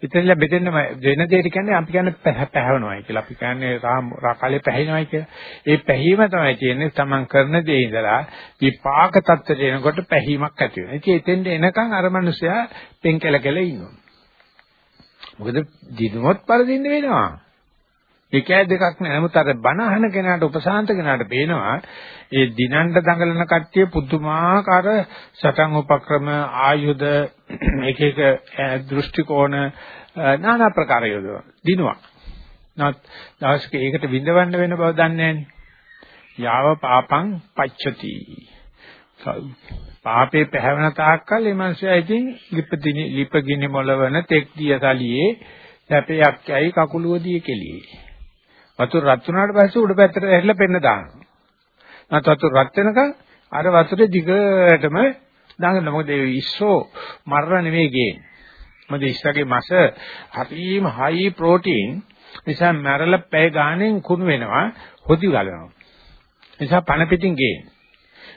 ඉතින්ලා බෙදෙන්න වෙන දෙයකට කියන්නේ අපි කියන්නේ පැහැවනවායි කියලා. අපි කියන්නේ රාකාලේ පැහැිනවායි කියලා. ඒ පැහිම තමයි තියෙන්නේ තමන් කරන දේ ඉඳලා විපාක தත්ත්වයට එනකොට පැහිමක් ඇති වෙනවා. ඉතින් එතෙන්ට එනකන් අර මනුස්සයා පෙන්කලකල ඉන්නවා. මොකද දිනුවොත් පරදින්න වෙනවා. එකයි දෙකක් නෑ. නමුත් අර බණ අහන කෙනාට උපසාන්ත කෙනාට පේනවා ඒ දිනන්න දඟලන කට්ටිය පුදුමාකාර සටන් උපක්‍රම ආයුධ එක එක දෘෂ්ටි කෝණ নানা ප්‍රකාර යොදවන දිනුවා. නත් දවසක ඒකට විඳවන්න වෙන බව දන්නේ යාව පාපං පච්චති. පාපේ පැහැවෙන තාක්කල් මේ මිනිස්සයා ඉතින් ලිපදිනි ලිපගිනි මොලවන තෙක් දිය සලියේ සැපයක් යයි කකුලුවදී කෙලියේ. වතුර රත් වුණාට පස්සේ උඩ පැත්තට ඇරිලා පෙන්න දානවා. නැත් වතුර රත් වෙනකන් අර වතුරේ දිගටම දාගන්න. මොකද ඒ ඉස්සෝ මරණ නෙවෙයි ගේන්නේ. මොකද ඉස්සගේ මස හරිම හයි ප්‍රෝටීන් නිසා මැරලා පැය ගාණෙන් කුණු වෙනවා හොදි ගලනවා. නිසා පණ පිටින් ගේන්නේ.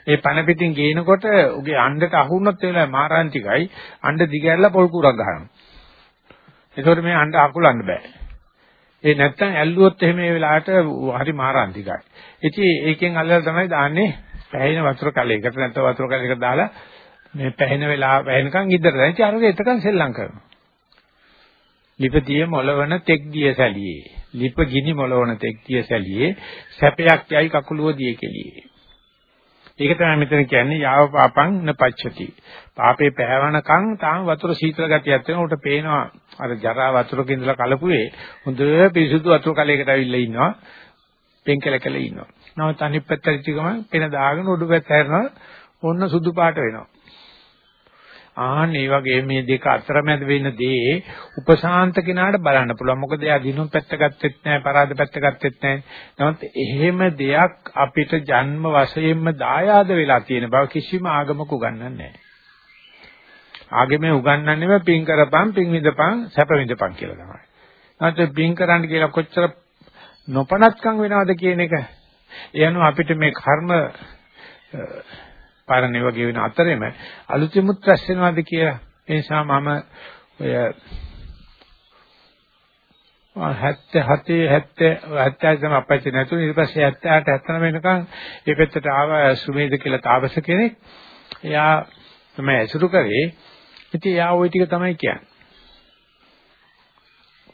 ඒ පණ පිටින් ගේනකොට උගේ අණ්ඩට අහුනොත් වෙලා මාරාන්තිකයි අණ්ඩ දිගැරලා පොල් කුරක් ගන්නවා. ඒකෝට මේ අණ්ඩ අකුලන්න බෑ. ඒ නැත්තම් ඇල්ලුවොත් එහෙම ඒ වෙලාවට හරි මාරාන්තිකයි. ඉතින් ඒකෙන් අල්ලලා තමයි දාන්නේ පැහැින වතුර කලයකට නැත්නම් වතුර කලයකට දාලා මේ පැහැින වෙලාව පැහැිනකන් ඉද්දට දැන් ඉතින් අරගෙන එතකන් සෙල්ලම් කරනවා. ලිපතිය මොළවන තෙක් දිය සැලියේ. ලිප ගිනි මොලවන තෙක් තිය සැලියේ සැපයක් යයි කකුලුව දිය කෙලියේ. ඒක තමයි මෙතන කියන්නේ යාව පාපං නපච්චති. පාපේ පැහැවනකම් තාම වතුර සීතල ගතියක් වෙන උට පේනවා අර ජරා වතුරක ඉඳලා කලපුවේ හොඳ පිරිසුදු වතුර කලයකට අවිල්ලා ඉන්නවා. පෙන්කල කල ඉන්නවා. නමුත් අනිත් පැත්තට ඉච්ච පෙන දාගෙන උඩු පැත්ත හැරෙනවා ඔන්න සුදු පාට වෙනවා. ආන් මේ වගේ මේ දෙක අතරමැද වෙන දේ උපශාන්ත කෙනාට බලන්න පුළුවන්. මොකද එයා දිනුම් පැත්ත ගත්තෙත් නැහැ, පරාද පැත්ත ගත්තෙත් නැහැ. නමුත් එහෙම දෙයක් අපිට ජන්ම වශයෙන්ම දායාද වෙලා තියෙන බව කිසිම ආගමක උගන්වන්නේ නැහැ. ආගමේ උගන්වන්නේම පින් කරපන්, පින් විඳපන්, සැප විඳපන් කියලා තමයි. නැත්නම් පින් කරන්න කියලා කොච්චර නොපනත්කම් වෙනවද කියන එක. ඒ අනුව අපිට මේ කර්ම පාරණේ වගේ වෙන අතරෙම අලුතෙමුත් රැස් වෙනවද කියලා. ඒ නිසා මම ඔය 77 70 70 තමයි අපච්චි නැතුව ඊට පස්සේ 78 79 වෙනකන් මේ පැත්තට ආව සුමේද කියලා තාපස කෙනෙක්. එයා තමයි ඇසුරු කරේ. ඉතින් එයා ওই ටික තමයි කියන්නේ.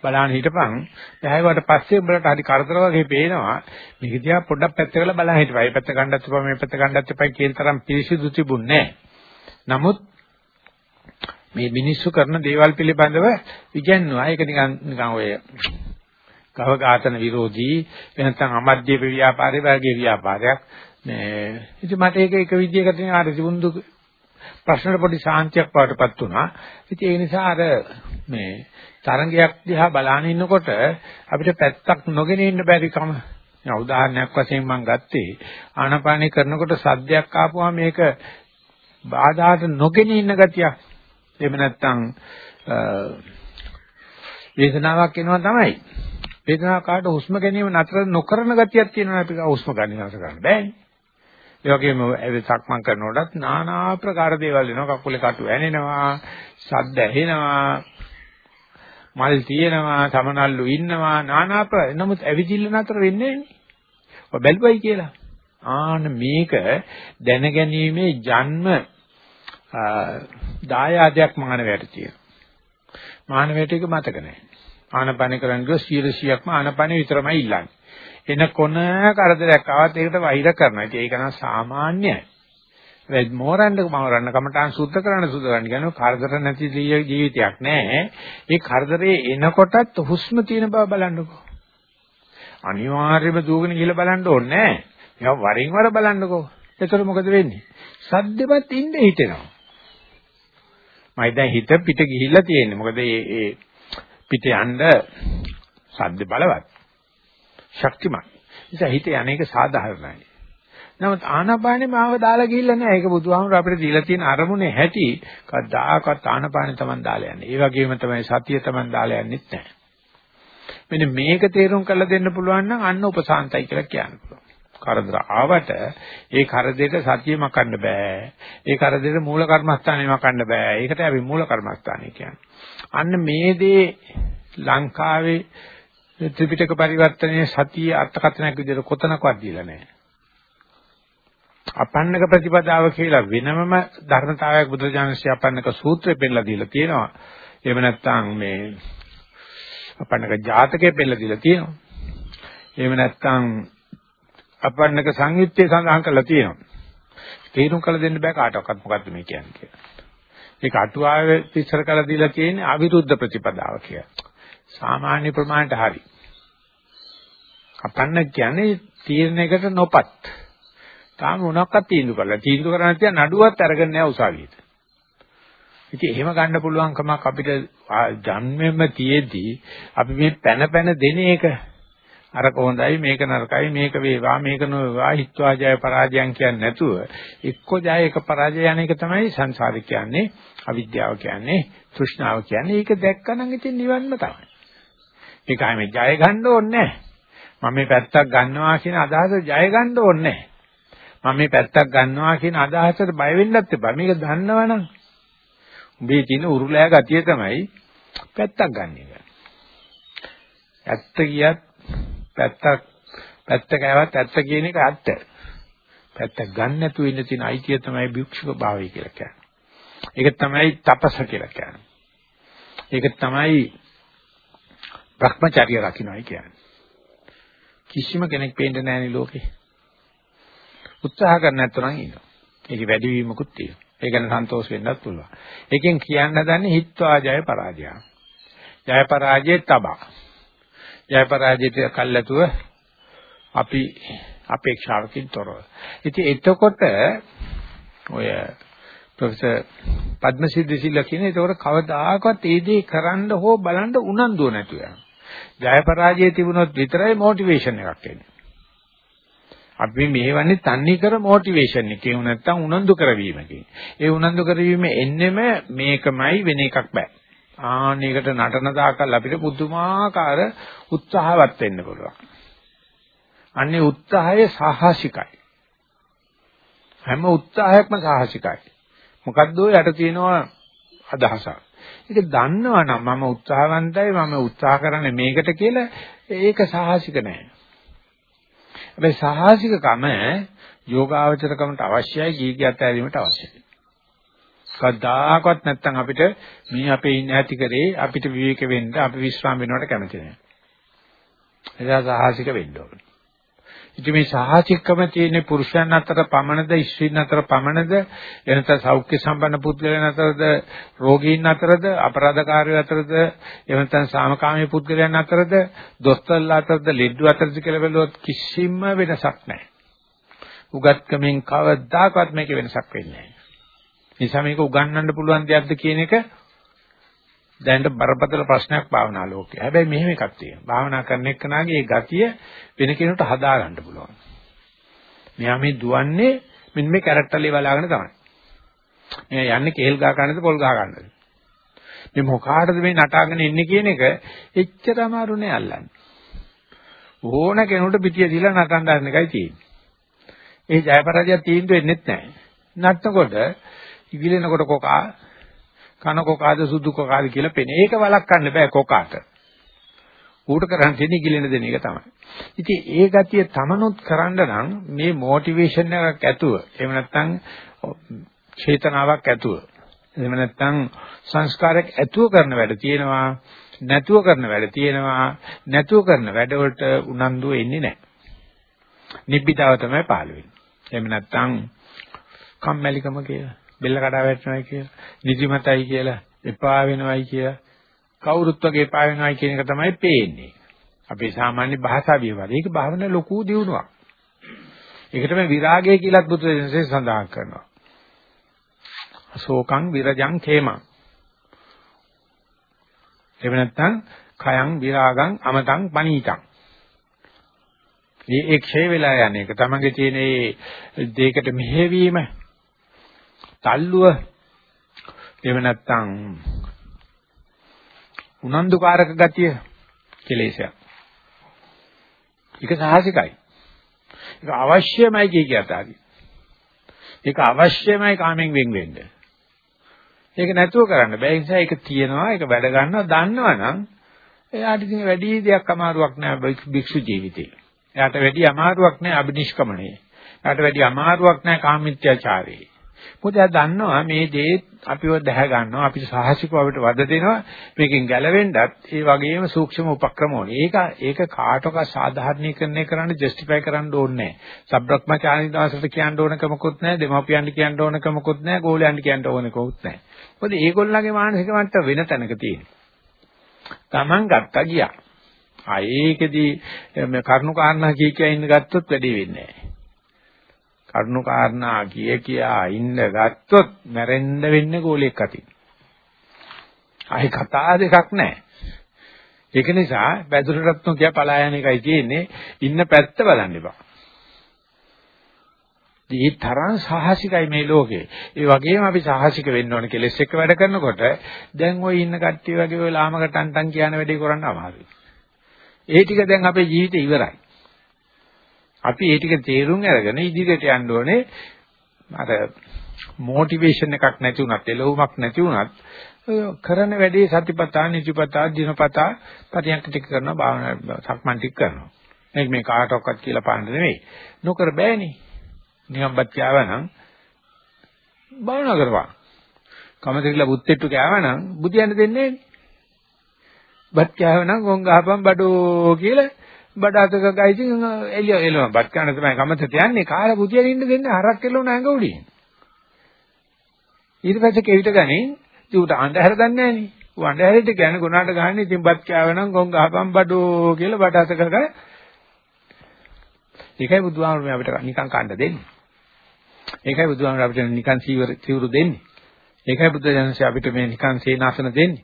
බලන්න හිටපන්. දැහැවට පස්සේ උඹලට හරි කරදර වගේ පේනවා. මේක දිහා පොඩ්ඩක් පැත්තකලා බලන්න හිටපන්. මේ පැත්ත ගන්නත් එපා මේ පැත්ත ගන්නත් එපා කියන තරම් පිරිසිදු තිබුණේ නමුත් මේ මිනිස්සු කරන දේවල් පිළිබඳව ඉගැන්නුවා. ඒක නිකන් නිකන් ඔය ගව ඝාතන විරෝධී එනතන් අමධ්‍ය ව්‍යාපාරේ වගේ ව්‍යාපාරයක්. මේ ඉතින් මට ඒක එක විදියකට නේ ආර තිබුණු ප්‍රශ්නට පොඩි සාන්තියක් වඩටපත් වුණා. ඉතින් ඒ නිසා අර මේ තරංගයක් දිහා බලාගෙන ඉන්නකොට අපිට පැත්තක් නොගෙන ඉන්න බැරි කම. උදාහරණයක් වශයෙන් මම ගත්තේ ආනාපානය කරනකොට සද්දයක් ආපුවා මේක බාධාට නොගෙන ඉන්න ගතියක්. එහෙම නැත්නම් වේදනාවක් එනවා තමයි. වේදනාව කාට හුස්ම ගැනීම නතර නොකරන ගතියක් තියෙනවා අපි හුස්ම ගන්න නතර කරන්න බෑනේ. ඒ වගේම සක්මන් කරනකොටත් নানা ආකාර දේවල් එනවා කකුලේ කටු ඇනෙනවා, ශබ්ද ඇහෙනවා, මල් තියෙනවා, සමනල්ලු ඉන්නවා, নানা ආකාර. නමුත් ඇවිදිල්ල නතර වෙන්නේ නැහැ. ඔය බැලුවයි කියලා. ආන මේක දැනගැනීමේ ජන්ම දායාදයක් මානවයට තියෙනවා. මානවයට ඒක මතක නැහැ. ආනපන කරන්නේ 100%ක්ම ආනපන විතරමයි ඉල්ලන්නේ. එන කොන කරදරයක් ආවත් ඒකට වෛර කරනවා. ඒක නම් සාමාන්‍යයි. වෙත් මෝරන්න මෝරන්න කමටහන් සුද්ධ කරන්න සුද්ධ කරන්න කියන්නේ කරදර නැති ජීවිතයක් නෑ. ඒ කරදරේ එනකොටත් හුස්ම තියෙන බව බලන්නකෝ. අනිවාර්යයෙන්ම දුවගෙන ගිහලා බලන්න ඕනේ නෑ. ඒක වරින් වර බලන්නකෝ. එතකොට මොකද වෙන්නේ? සද්දෙවත් ඉන්න හිතෙනවා. මයි දැන් හිත පිට ගිහිල්ලා තියෙන්නේ. මොකද මේ ඒ පිට යන්න සද්ද බලවත්. ශක්තිමත්. නිසා හිත යන්නේක සාධාරණයි. නමුත් ආනාපානෙ මාව දාලා ගිහිල්ලා නැහැ. ඒක බුදුහාමුදුර අපිට දීලා තියෙන අරමුණේ හැටි කවදාකවත් ආනාපානෙ Taman දාලා යන්නේ. ඒ වගේම තමයි සතිය Taman දාලා යන්නෙත් නැහැ. මෙන්න මේක තේරුම් කරලා දෙන්න පුළුවන් නම් අන්න උපසාන්තයි කියලා කියන්න පුළුවන්. කරදර ආවට ඒ කරදරේට සතිය මකන්න බෑ. ඒ කරදරේට මූල කර්මස්ථානේ මකන්න බෑ. ඒකට අපි මූල කර්මස්ථානේ කියන්නේ. අන්න මේ දේ ලංකාවේ ත්‍රිපිටක පරිවර්තනයේ සතිය අර්ථකථනයක් විදිහට කොතනකවත් දීලා නැහැ. අපන්නක ප්‍රතිපදාව කියලා වෙනමම ධර්මතාවයක් බුදුරජාණන්සේ අපන්නක සූත්‍රය පෙන්නලා දීලා තියෙනවා. එහෙම නැත්නම් මේ අපන්නක ජාතකයේ පෙන්නලා දීලා තියෙනවා. එහෙම නැත්නම් අපන්නක සංයුත්තේ සඳහන් කරලා තියෙනවා. තේරුම් කළ දෙන්න බෑ කාටවත් මොකද්ද මේ කියන්නේ කියලා. ඒක අටුවාවේ ඉස්සර කළ දීලා තියෙන්නේ අවිරුද්ධ ප්‍රතිපදාව කියලා. සාමාන්‍ය ප්‍රමාණයට හරි. අපන්න කියන්නේ තීරණයකට නොපත්. තාම මොනක්වත් තීන්දුව කරලා. තීන්දුව කරන්න තියා නඩුවත් අරගෙන නැහැ උසාවියට. ඉතින් එහෙම ගන්න පුළුවන් කමක් අපිට ජන්මෙම තියේදී අපි මේ පැන පැන දෙන එක අර කොහොඳයි මේක නරකයි මේක වේවා මේක නොවේවා හිත්වා ජය පරාජයන් කියන්නේ නැතුව එක්ක ජය එක පරාජය යන එක තමයි සංසාරේ කියන්නේ අවිද්‍යාව කියන්නේ තෘෂ්ණාව කියන්නේ ඒක දැක්කනම් ඉතින් නිවන්ම තමයි ඒකයි මේ ජය ගන්න ඕනේ මම මේ පැත්තක් ගන්නවා කියන අදහස ජය ගන්න ඕනේ මම මේ පැත්තක් ගන්නවා කියන අදහසට බය වෙන්නත් එපා. මේක දන්නවනම් උඹේ තියෙන උරුලෑ ගතිය තමයි පැත්තක් ගන්න එක. ඇත්ත කියත් පැත්තක් පැත්ත කෑවත් ඇත්ත කියන එක ඇත්ත. පැත්තක් ගන්න නැතුව ඉන්න තියෙන අයිතිය තමයි භික්ෂුක භාවය කියලා කියන්නේ. ඒක තමයි තපස කියලා කියන්නේ. ඒක තමයි භ්‍රමචර්ය රකින්නයි කියන්නේ. කිසිම කෙනෙක් පේන්නේ නැහැනේ ලෝකේ. උත්සාහ කරන්න නැත්නම් ඉන්නවා. ඒක වැඩි වීමකුත් තියෙනවා. ඒ ගැන සන්තෝෂ වෙන්නත් පුළුවන්. ඒකෙන් කියන්න දන්නේ හිත්වා ජය පරාජය. ජය පරාජය තබා. ජය පරාජයට කල්ැතුව අපි අපේක්ෂාවකින් තොරව. ඉතින් එතකොට ඔය ප්‍රොෆෙසර් පද්මසිද්ධ සිල්ලා කියන ඒතකොට කවදාකවත් ඒ දේ කරන්න හෝ බලන්න උනන්දුව නැතුව යනවා. ජය පරාජය තිබුණොත් විතරයි මොටිවේෂන් එකක් එන්නේ. අපි මේවන්නේ තන්නේ කර මොටිවේෂන් එකේ උ නැත්තම් උනන්දු කරවීමකින්. ඒ උනන්දු කරවීම එන්නෙම මේකමයි වෙන එකක් බෑ. ආන්නයකට නටන දාකල් අපිට පුදුමාකාර උත්සාහවත් වෙන්න පුළුවන්. අන්නේ උත්සාහය සාහසිකයි. හැම උත්සාහයක්ම සාහසිකයි. මොකද්ද යට තියෙනවා අදහසක්. ඒක දන්නවනම් මම උත්සාහවන්තයි මම උත්සාහ කරන්නේ මේකට කියලා ඒක සාහසික නෑ. හැබැයි සාහසිකකම යෝගාවචරකමට අවශ්‍යයි ජීවිතයත් ඇරීමට අවශ්‍යයි. කවදාකවත් නැත්තම් අපිට මේ අපේ ඉන්න ඇති කරේ අපිට විවේක වෙන්න අපි විශ්‍රාම වෙනවට කැමති නෑ. එදා සාහසික වෙන්න ඕනේ. ඉතින් මේ සාහසිකකම තියෙන පුරුෂයන් අතර පමණද ස්ත්‍රීන් අතර පමණද එනත සෞඛ්‍ය සම්පන්න පුද්ගලයන් අතරද රෝගීන් අතරද අපරාධකාරයෝ අතරද එවනතන් සාමකාමී පුද්ගලයන් අතරද දොස්තරලා අතරද ලෙඩ්ඩු අතරද කියලා බැලුවොත් කිසිම වෙනසක් නැහැ. උගත්කමින් කවදාකවත් මේක වෙනසක් වෙන්නේ නැහැ. නිසා මේක උගන්වන්න පුළුවන් දෙයක්ද කියන එක දැනට බරපතල ප්‍රශ්නයක් භාවනා ලෝකේ. හැබැයි මෙහෙම එකක් තියෙනවා. භාවනා කරන එක්කනාගේ ඒ ගතිය වෙන කෙනෙකුට හදා ගන්න පුළුවන්. මෙයා මේ දුවන්නේ මෙන්න මේ කැරක්ටර්ලි බලාගෙන තමයි. මෙයා යන්නේ කේල් ගහ ගන්නද පොල් ගහ ගන්නද? මේ මොකාටද මේ නටාගෙන ඉන්නේ කියන එක එච්චර අමාරු නෑ අල්ලන්නේ. ඕන කෙනෙකුට පිටිය දීලා නටන්න ගන්න එකයි තියෙන්නේ. ඒ ජයපරාජය තීන්දුව වෙන්නේ නැහැ. නටනකොට ඉගිලෙනකොට කොකා කන කොකාද සුදු කොකාද කියලා පෙනේ. ඒක වළක්වන්න බෑ කොකාට. ඌට කරන්න තියෙන්නේ ඉගිලෙන දෙන එක තමයි. ඉතින් ඒ ගතිය තමනුත් කරන්න නම් මේ මොටිවේෂන් එකක් ඇතුව එහෙම නැත්නම් චේතනාවක් ඇතුව එහෙම නැත්නම් සංස්කාරයක් ඇතුව කරන වැඩ තියෙනවා නැතුව කරන වැඩ තියෙනවා නැතුව කරන වැඩවලට උනන්දු වෙන්නේ නැහැ. නිබ්බිදාව තමයි පහළ වෙන්නේ. එහෙම නැත්නම් කම්මැලිකම කියලා බෙල්ල කඩා වැටෙනවයි කියලා, නිදිමතයි කියලා, එපා වෙනවයි කියලා, කවුරුත් වගේ එපා වෙනවයි කියන එක තමයි පේන්නේ. අපේ සාමාන්‍ය භාෂා විවර. ඒක භාවන ලොකු දියුණුවක්. ඒකට මේ විරාගය කියලාත් බුදු දහමේ සඳහන් කරනවා. ශෝකං විරජං khemං. එහෙම නැත්නම් khයං විරාගං අමතං පනීතං. මේ ඒ ක්ෂය වෙලා යන එක තමගේ තියෙන ඒ දෙයකට මෙහෙවීම තල්ලුව එහෙම නැත්නම් උනන්දුකාරක ගතිය කෙලෙසයක්. ඒක සාහසිකයි. ඒක අවශ්‍යමයි කිය කියතාවි. ඒක අවශ්‍යමයි කාමෙන් වෙන් වෙන්න. ඒක නැතුව කරන්න බෑ. ඒ නිසා ඒක තියෙනවා, ඒක වැඩ ගන්නවා, දන්නවනම් එයාට ඉතින් වැඩි දෙයක් අමාරුවක් නෑ භික්ෂු ජීවිතේ. එයාට වැඩි අමාරුවක් නෑ අබිනිෂ්ක්‍මණේ. එයාට වැඩි අමාරුවක් නෑ කාමීත්‍යාචාරේ. මොකද එයා දන්නවා මේ දේ අපිව දැහ ගන්නවා අපිට සාහසිකව අපිට වද දෙනවා මේකෙන් ගැලවෙන්නත් ඒ වගේම සූක්ෂම උපක්‍රම ඕනේ. ඒක ඒක කාටක සාධාරණීකරණය කරන්න ජස්ටිෆයි කරන්න ඕනේ නැහැ. සබ්‍රක්‍මචාරින් දාසට කියන්න ඕනක මොකුත් නැහැ. දෙමාපියන්ට කියන්න ඕනක මොකුත් නැහැ. ගෝලයන්ට කියන්න ඕනකකුත් නැහැ. මොකද ඒගොල්ලන්ගේ මානසික මට්ටම වෙන තැනක තියෙනවා. Taman ගත්තා ගියා. ආ ඒකෙදි මේ කරුණු කාරණා කිය කිය ඉන්න ගත්තොත් වැඩි වෙන්නේ නැහැ. කරුණු කාරණා කිය කියා ඉන්න ගත්තොත් මැරෙන්න වෙන්නේ ගෝලයක් අතින්. ආයි කතා දෙකක් නැහැ. ඒක නිසා බැදුරටත් නොකිය පලා යන එකයි තියෙන්නේ ඉන්න පැත්ත බලන්න එපා. මේ තරම් සාහසිකයි මේ ලෝකේ. ඒ වගේම අපි සාහසික වෙන්න ඕනේ කෙලස් එක්ක වැඩ කරනකොට දැන් ওই ඉන්න කට්ටිය වගේ ওই ලාමකට අන්ටන් කියන වැඩේ කරන්න අමාරුයි. ඒ ටික දැන් අපේ ජීවිතේ ඉවරයි. අපි ඒ ටික තේරුම් අරගෙන ඉදිරියට යන්න ඕනේ. අර මොටිවේෂන් එකක් නැති වුණත්, එළවුමක් නැති වුණත් කරන වැඩේ සතිපතා, නිතිපතා, දිනපතා පරියන්ක ටික කරනවා, භාවනා සක්මන් ටික කරනවා. මේක මේ කාටවත් කියලා පාන්න නෙමෙයි. නොකර බෑනේ. නිකම්පත් කියවනම් භාවනා කරපන්. කමතරිලා බුත්තෙට්ටු කෑවනම් බුදියන්න දෙන්නේ නෑනේ. බත් කෑවනම් ගොන් ගහපන් බඩෝ කියලා බඩතක ගයිතින් එළිය එළම බත් කන්න තමයි කමතට යන්නේ කාලා පුතියන ඉන්න දෙන්නේ හරක් කෙලුණ ඇඟ උඩින්. ඊට පස්සේ කෙවිත ගන්නේ. උට අඳුර දන්නේ නැහනේ. ඌ අඳුරෙට කියන්නේ ගුණාට ගහන්නේ ඉතින් බත් කෑවනම් ගොන් ගහපම් බඩෝ කියලා බඩතක ගහ ඒකයි බුදුහාමුදුරුවෝ අපිට නිකන් කන්න දෙන්නේ. ඒකයි බුදුහාමුදුරුවෝ අපිට නිකන් සීවර සිවුරු දෙන්නේ. ඒකයි බුද්ධ ජනසය අපිට මේ නිකන් සේනාසන දෙන්නේ.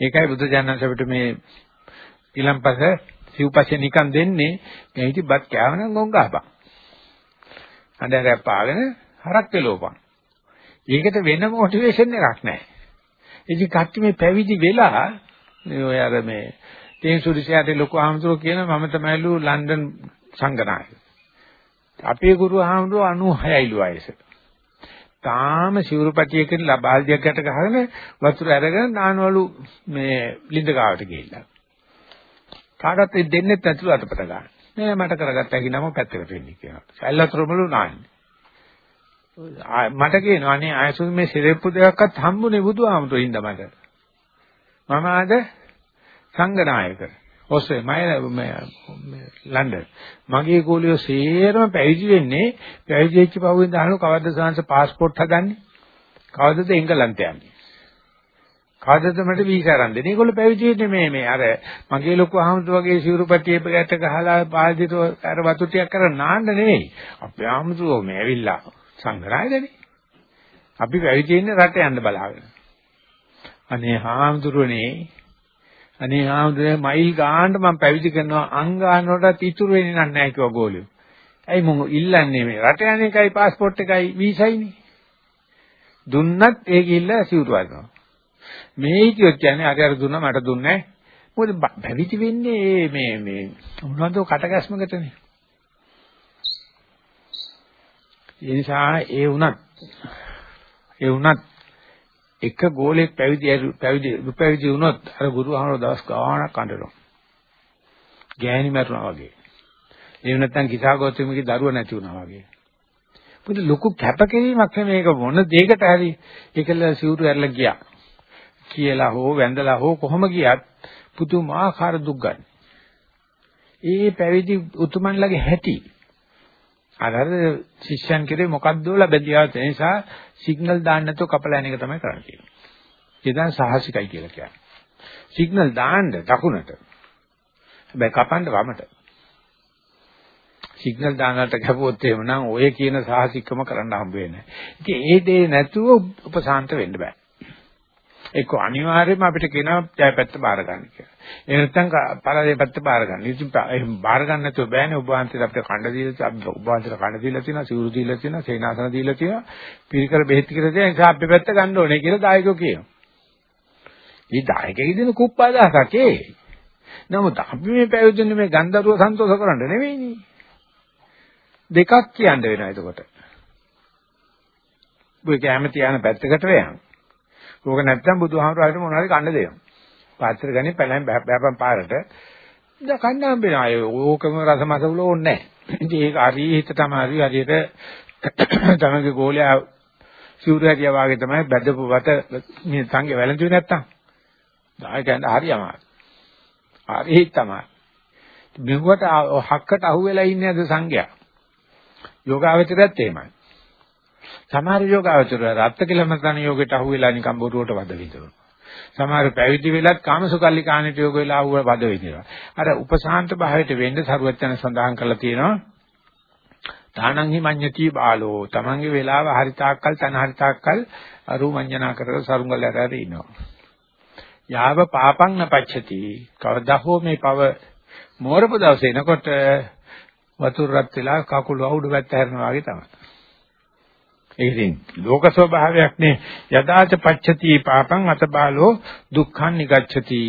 ඒකයි බුද්ධ ජනසය අපිට මේ ඊළම්පස සිව්පස්සේ නිකන් දෙන්නේ එහිටි බත් කෑවනම් ගොන් ගහපන්. අnder පාගෙන හරක් වෙලෝපන්. ඒකට වෙන මොටිවේෂන් එකක් නැහැ. ඉතින් කට්ටි මේ පැවිදි වෙලා ඔය අර මේ තේන්සුරිසයාට ලොකු ආමතුරු කියන මම තමයිලු ලන්ඩන් සංගනායක. අපේ ගුරු ආමතුරු 96යිලු වයස. තාම සිවුරුපටියකින් ලබාල්දියක් යට ගහගෙන වතුර අරගෙන නානවලු මේ ලිඳ ගාවට ගිහිල්ලා. කාටවත් ඒ දෙන්නෙත් නැතුව අතපත ගන්න. නෑ මට කරගත්තා කියනම පැත්තකට වෙන්නේ කියලා. සැල්ලතරමලු නාන්නේ. මට කියනවා අනේ ආයසුන් මේ සිරෙප්පු දෙකක්වත් හම්බුනේ බුදුහාමුදුරු ඉඳ මට. මම ආද සංගනායක. ඔස්සේ මම ලන්ඩන්. මගේ ගෝලියෝ සේරම පැවිදි වෙන්නේ පැවිදි වෙච්ච පහුවෙන් දාහන කවද්ද සාංශ පාස්පෝර්ට් හදන්නේ? කවදද එංගලන්තය යන්නේ? කවදද මට වීසා ගන්න දෙන්නේ? ඒගොල්ලෝ පැවිදි වෙන්නේ මේ මේ අර මගේ ලොකු අහමුතු වගේ සිවුරුපට්ටිය පැට ගහලා පාදිත අර වතු ටිකක් කරන් නාන්න නෙවෙයි. අපේ අහමුතුෝ මේ ඇවිල්ලා සංග්‍රහයදනේ. අපි පැවිදි ඉන්නේ රට යන්න බලාගෙන. අනේ හාමුදුරනේ අනේ හාමුදුරනේ මයිල් ගානට මම පැවිදි කරනවා අං ගන්නකොටත් ඉතුරු වෙන්නේ නැහැ කිව්වා ගෝලියෝ. ඇයි මම ඉල්ලන්නේ මේ රට යන එකයි પાස්පෝර්ට් එකයි වීසයිනේ. දුන්නත් ඒ ගිහිල්ලා සිවුරු වදිනවා. මේ හිටියොත් කියන්නේ අර අර දුන්නා මට දුන්නේ නැහැ. මොකද පැවිදි වෙන්නේ මේ මේ මොනවද කටගැස්මකටනේ. ඒ නිසා ඒ වුණත් ඒ වුණත් එක ගෝලෙක් පැවිදි පැවිදි පැවිදි වුණොත් අර ගුරුහමර දවස් ගාණක් අඬනවා. ගෑණි මරුණා වගේ. එහෙම නැත්නම් කිසాగෞතමගේ දරුවා නැති වුණා වගේ. මොකද ලොකු කැපකිරීමක් මේක මොන දෙයකට හරි ඒකල සිවුරු ඇරලා ගියා. කියලා හෝ වැඳලා හෝ කොහොම ගියත් පුදුමාකාර දුක් ගන්න. ඒ පැවිදි උතුමන්ලගේ හැටි අර අර ශිෂ්‍යයන් කෙරේ මොකද්ද ලැබෙදියාත් ඒ නිසා සිග්නල් දාන්න නැතුව කපලා යන එක තමයි කරන්නේ. ඒ තමයි සාහසිකයි කියලා කියන්නේ. සිග්නල් දාන්න දකුණට. හැබැයි කපන්න වමට. සිග්නල් දාන්නට ගැපුවොත් එහෙමනම් ඔය කියන සාහසිකම කරන්න හම්බ වෙන්නේ නැහැ. ඉතින් ඒ දේ නැතුව උපසාන්ත වෙන්න බෑ. ඒක අනිවාර්යයෙන්ම අපිට කියනවා ජය පැත්ත බාර ගන්න කියලා. ඒ නැත්නම් පරාජය පැත්ත බාර ගන්න. ඉතින් එහෙම බාර ගන්න නැතුව බෑනේ ඔබ වහන්සේට අපිට කණ්ඩ දීලා අපි ඔබ වහන්සේට කණ්ඩ දීලා තියෙනවා, සිවුරු දීලා තියෙනවා, සේනාසන දීලා තියෙනවා, පිරිකර බෙහෙත් කියලා තියෙනවා. ඒ නිසා අපි පැත්ත ගන්න ඕනේ කියලා දායකයෝ කියනවා. මේ දායකයෙක් දෙන කුප්පාදාසක් ඒ. නමුත් අපි මේ පැවිදෙන්නේ මේ ගන්ධරුව සන්තෝෂ කරන්න නෙවෙයිනේ. දෙකක් කියන්න වෙනවා එතකොට. ඔය කැමති යන පැත්තකට වෙයන්. ඕක නැත්තම් බුදුහාමුදුරුවෝ මොනවාරි කන්න දෙනවා. පාත්‍ර ගන්නේ පැලෙන් බෑපම් පාරට. දැන් කන්න හම්බෙනවා. අය ඕකම රසමසවල ඕනේ නැහැ. ඉතින් ඒක හරි හිත තමයි හරියට තමගේ ගෝලයා සිවුරු හැදියා වාගේ තමයි බැදපු වත මේ සංගේ වැළඳුවේ නැත්තම්. දායකයන් හරි අමාරු. හරි තමයි. මෙව්වට හක්කට අහුවෙලා ඉන්නේ අද සංඝයා. යෝගාවචරයත් එහෙමයි. සමහර යෝගාවචර රත්ත කිලමතන යෝගයට අහු වෙලා නිකන් බොරුවට වද විදිනවා. සමහර පැවිදි වෙලත් කාමසුකල්ලි කාණිට යෝග වෙලා අහුව වද විදිනවා. අර උපසාන්ත භාවයට වෙන්න සරුවචන සඳහන් කරලා තියෙනවා. තානං හි මඤ්ඤති බාලෝ තමන්ගේ වෙලාව හරිතාක්කල් තන හරිතාක්කල් අරු මඤ්ඤනා කරලා සරුංගල ඇරලා ඉනවා. යාව පාපං නපච්චති කවදා හෝ මේ පව මෝරපු දවසේ එනකොට වතුර රත් වෙලා කකුල වහුඩු පැත්ත හැරෙනවා වගේ තමයි. ඒකෙන් ලෝක ස්වභාවයක් නේ. යදාච පච්චති පාපං අතබාලෝ දුක්ඛං නිගච්ඡති.